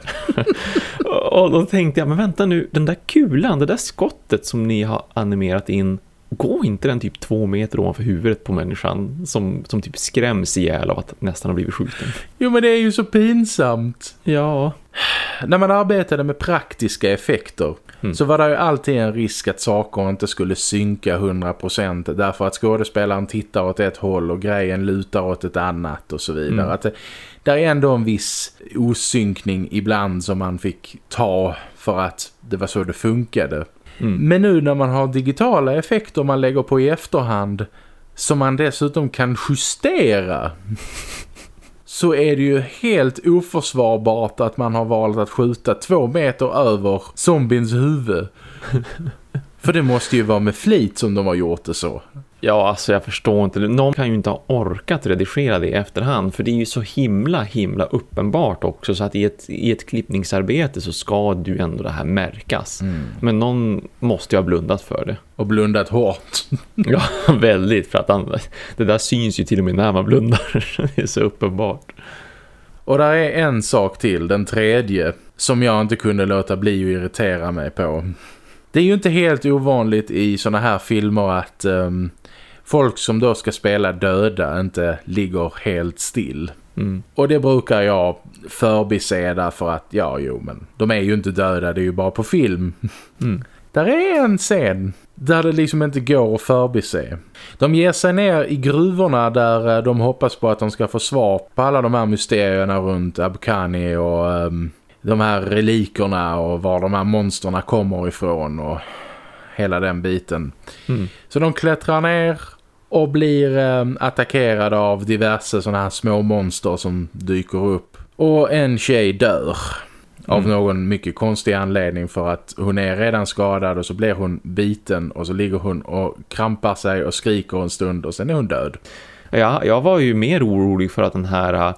och då tänkte jag, men vänta nu, den där kulan, det där skottet som ni har animerat in, går inte den typ två meter ovanför huvudet på människan som, som typ skräms ihjäl av att nästan har blivit skjuten? Jo, men det är ju så pinsamt. Ja. När man arbetade med praktiska effekter Mm. Så var det ju alltid en risk att saker inte skulle synka 100% därför att skådespelaren tittar åt ett håll och grejen lutar åt ett annat och så vidare. Mm. Att det, där är ändå en viss osynkning ibland som man fick ta för att det var så det funkade. Mm. Men nu när man har digitala effekter man lägger på i efterhand som man dessutom kan justera så är det ju helt oförsvarbart att man har valt att skjuta två meter över zombiens huvud. För det måste ju vara med flit som de har gjort det så. Ja, alltså jag förstår inte. Någon kan ju inte ha orkat redigera det i efterhand. För det är ju så himla, himla uppenbart också. Så att i ett, i ett klippningsarbete så ska du ändå det här märkas. Mm. Men någon måste ju ha blundat för det. Och blundat hårt. ja, väldigt. För att han, det där syns ju till och med när man blundar. det är så uppenbart. Och där är en sak till, den tredje. Som jag inte kunde låta bli att irritera mig på. Det är ju inte helt ovanligt i såna här filmer att um, folk som då ska spela döda inte ligger helt still. Mm. Och det brukar jag förbise därför att, ja jo men de är ju inte döda, det är ju bara på film. Mm. Där är en scen där det liksom inte går att förbise. De ger sig ner i gruvorna där eh, de hoppas på att de ska få svar på alla de här mysterierna runt Abkhani och um, de här relikerna och var de här monsterna kommer ifrån och hela den biten. Mm. Så de klättrar ner och blir eh, attackerade av diverse sådana här små monster som dyker upp. Och en tjej dör av Mm. någon mycket konstig anledning för att hon är redan skadad och så blir hon biten och så ligger hon och krampar sig och skriker en stund och sen är hon död. Ja, jag var ju mer orolig för att den här,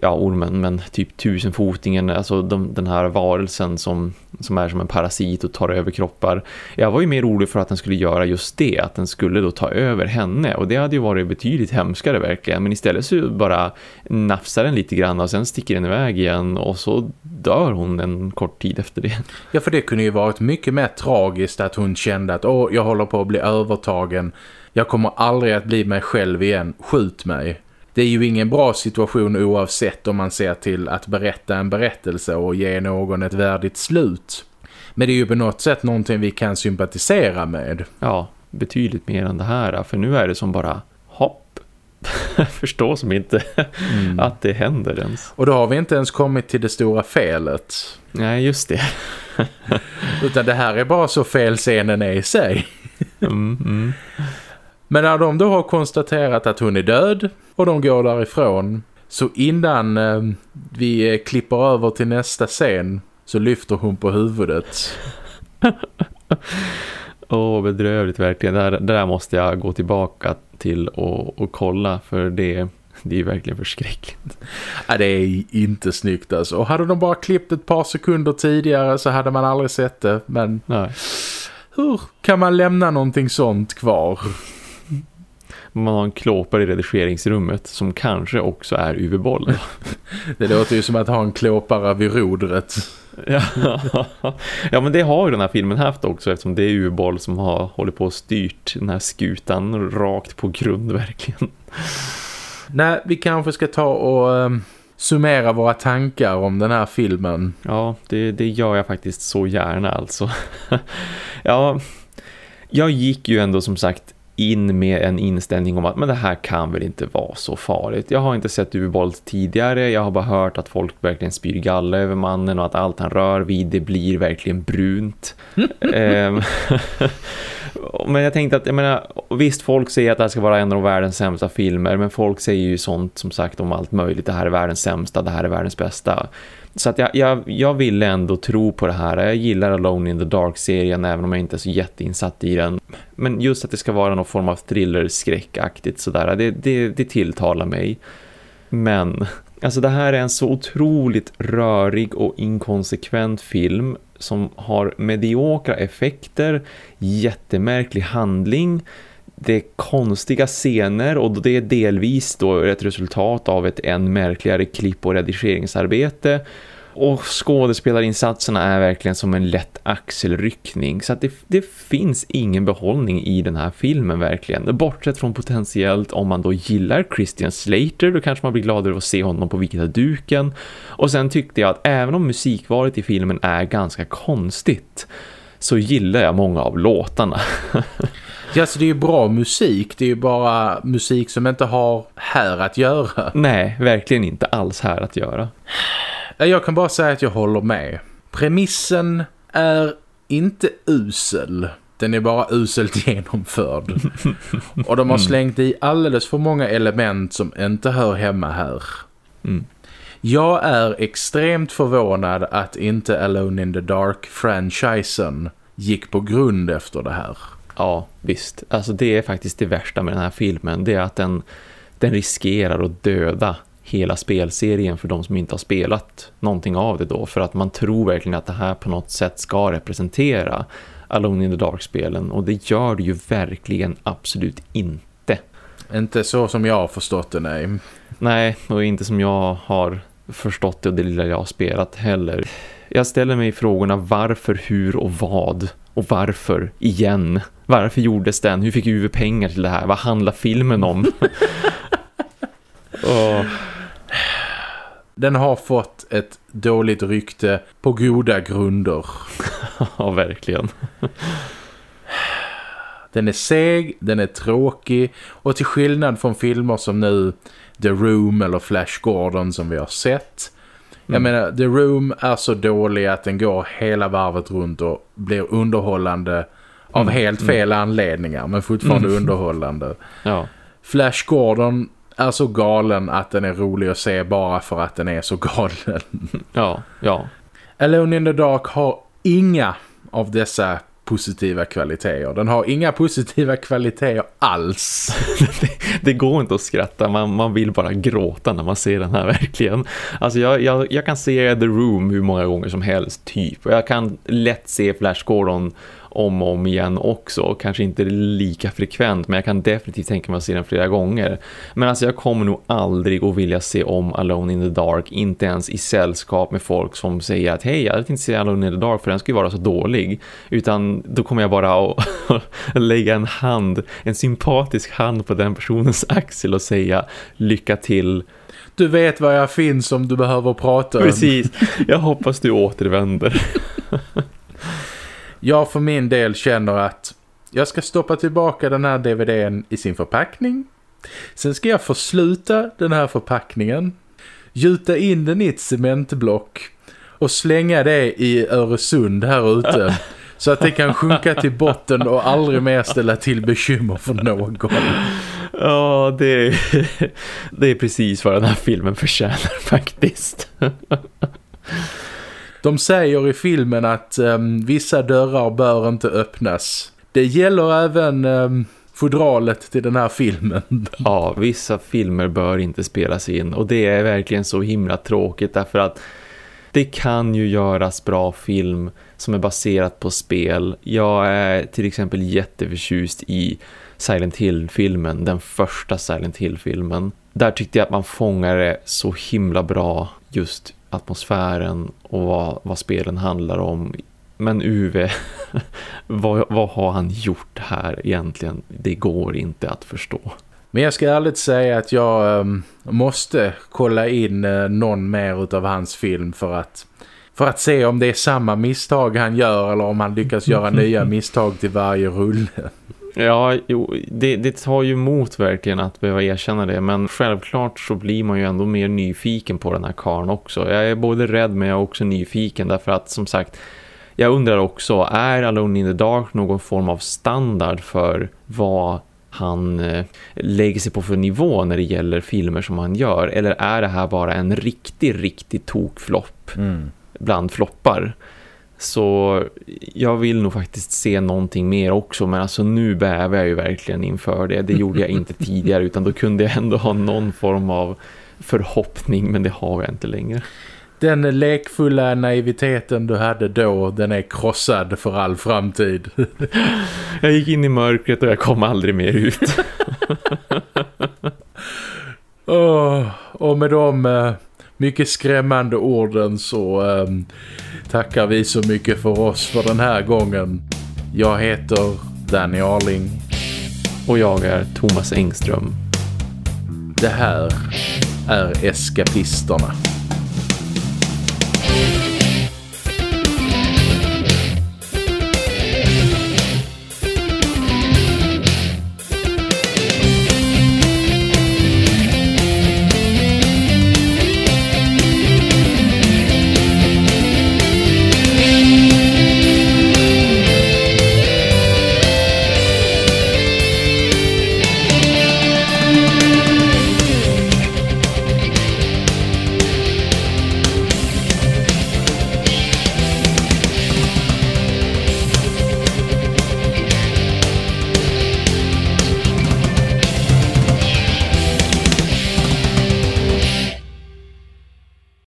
ja ormen, men typ tusenfotingen, alltså de, den här varelsen som, som är som en parasit och tar över kroppar. Jag var ju mer orolig för att den skulle göra just det, att den skulle då ta över henne och det hade ju varit betydligt hemskare verkligen. Men istället så bara nafsar den lite grann och sen sticker den iväg igen och så dör hon en kort tid efter det. Ja, för det kunde ju varit mycket mer tragiskt att hon kände att åh, jag håller på att bli övertagen. Jag kommer aldrig att bli mig själv igen. Skjut mig. Det är ju ingen bra situation oavsett om man ser till att berätta en berättelse och ge någon ett värdigt slut. Men det är ju på något sätt någonting vi kan sympatisera med. Ja, betydligt mer än det här, för nu är det som bara hopp. Förstå som inte att det händer ens. Och då har vi inte ens kommit till det stora felet. Nej, just det. Utan det här är bara så fel scenen är i sig. Mm, mm. Men när de då har konstaterat att hon är död och de går därifrån så innan eh, vi eh, klipper över till nästa scen så lyfter hon på huvudet. Åh, bedrövligt verkligen. Det där, det där måste jag gå tillbaka till och, och kolla för det, det är verkligen förskräckligt. Ja, det är inte snyggt alltså. Och hade de bara klippt ett par sekunder tidigare så hade man aldrig sett det. Men Nej. hur kan man lämna någonting sånt kvar? Man har en klåpare i redigeringsrummet som kanske också är UV-boll. Det låter ju som att ha en klåpare vid rodret. ja. ja, men det har ju den här filmen haft också eftersom det är UV-boll som har hållit på och styrt den här skutan rakt på grund verkligen. Nej, vi kanske ska ta och eh, summera våra tankar om den här filmen. Ja, det, det gör jag faktiskt så gärna alltså. ja, jag gick ju ändå som sagt in med en inställning om att men det här kan väl inte vara så farligt. Jag har inte sett ubåt tidigare, jag har bara hört att folk verkligen spyr galla över mannen och att allt han rör vid det blir verkligen brunt. Ehm, men jag tänkte att, jag menar, visst folk säger att det här ska vara en av världens sämsta filmer men folk säger ju sånt som sagt om allt möjligt. Det här är världens sämsta, det här är världens bästa. Så att jag, jag, jag ville ändå tro på det här. Jag gillar Alone in the Dark-serien även om jag inte är så jätteinsatt i den. Men just att det ska vara någon form av thriller-skräckaktigt sådär, det, det, det tilltalar mig. Men alltså det här är en så otroligt rörig och inkonsekvent film som har mediokra effekter, jättemärklig handling, det är konstiga scener och det är delvis då ett resultat av ett än märkligare klipp- och redigeringsarbete. Och skådespelarinsatserna är verkligen som en lätt axelryckning. Så att det, det finns ingen behållning i den här filmen verkligen. Bortsett från potentiellt om man då gillar Christian Slater. Då kanske man blir glad över att se honom på vita duken. Och sen tyckte jag att även om musikvalet i filmen är ganska konstigt. Så gillar jag många av låtarna. Ja, så det är ju bra musik. Det är ju bara musik som inte har här att göra. Nej, verkligen inte alls här att göra. Jag kan bara säga att jag håller med. Premissen är inte usel. Den är bara uselt genomförd. Och de har slängt i alldeles för många element som inte hör hemma här. Mm. Jag är extremt förvånad att inte Alone in the Dark-franchisen gick på grund efter det här. Ja, visst. Alltså det är faktiskt det värsta med den här filmen. Det är att den, den riskerar att döda hela spelserien för de som inte har spelat någonting av det då. För att man tror verkligen att det här på något sätt ska representera Alone in the Dark-spelen. Och det gör det ju verkligen absolut inte. Inte så som jag har förstått det, nej. Nej, och inte som jag har förstått det och det lilla jag har spelat heller. Jag ställer mig frågorna varför, hur och vad. Och varför igen? Varför gjordes den? Hur fick UV pengar till det här? Vad handlar filmen om? och, den har fått ett dåligt rykte på goda grunder. ja, verkligen. Den är seg, den är tråkig och till skillnad från filmer som nu The Room eller Flash Gordon som vi har sett. Jag mm. menar, The Room är så dålig att den går hela varvet runt och blir underhållande av mm. helt mm. fel mm. anledningar men fortfarande mm. underhållande. Ja. Flash Gordon är så galen att den är rolig att se bara för att den är så galen. Ja, ja. Alone in the Dark har inga av dessa positiva kvaliteter. Den har inga positiva kvaliteter alls. det, det, går inte att skratta. Man, man vill bara gråta när man ser den här verkligen. Alltså jag, jag, jag kan se The Room hur många gånger som helst typ. Och jag kan lätt se Flash Gordon om och om igen också. Kanske inte lika frekvent men jag kan definitivt tänka mig att se den flera gånger. Men alltså jag kommer nog aldrig att vilja se om Alone in the Dark. Inte ens i sällskap med folk som säger att hej jag vill inte se Alone in the Dark för den ju vara så dålig. Utan då kommer jag bara att lägga en hand, en sympatisk hand på den personens axel och säga lycka till du vet var jag finns om du behöver prata. Precis, jag hoppas du återvänder. Jag för min del känner att jag ska stoppa tillbaka den här DVDn i sin förpackning. Sen ska jag försluta den här förpackningen. Gjuta in den i ett cementblock. Och slänga det i Öresund här ute. Så att det kan sjunka till botten och aldrig mer ställa till bekymmer för någon. Ja, det är, det är precis vad den här filmen förtjänar faktiskt. De säger i filmen att um, vissa dörrar bör inte öppnas. Det gäller även um, fodralet till den här filmen. Ja, vissa filmer bör inte spelas in och det är verkligen så himla tråkigt därför att det kan ju göras bra film som är baserat på spel. Jag är till exempel jätteförtjust i Silent Hill-filmen, den första Silent Hill-filmen. Där tyckte jag att man fångade så himla bra just atmosfären och vad, vad spelen handlar om. Men Uwe, vad, vad har han gjort här egentligen? Det går inte att förstå. Men jag ska ärligt säga att jag um, måste kolla in uh, någon mer av hans film för att för att se om det är samma misstag han gör eller om han lyckas göra nya misstag till varje rulle. Ja, jo, det, det tar ju emot verkligen att behöva erkänna det. Men självklart så blir man ju ändå mer nyfiken på den här karn också. Jag är både rädd men jag är också nyfiken därför att som sagt... Jag undrar också, är Alone in the Dark någon form av standard för vad han eh, lägger sig på för nivå när det gäller filmer som han gör? Eller är det här bara en riktig, riktig tokflopp mm. bland floppar? Så jag vill nog faktiskt se någonting mer också. Men alltså nu bävar jag ju verkligen inför det. Det gjorde jag inte tidigare utan då kunde jag ändå ha någon form av förhoppning. Men det har jag inte längre. Den lekfulla naiviteten du hade då, den är krossad för all framtid. jag gick in i mörkret och jag kom aldrig mer ut. oh, och med de uh, mycket skrämmande orden så... Um, tackar vi så mycket för oss för den här gången. Jag heter Danny Arling. Och jag är Thomas Engström. Det här är Eskapisterna.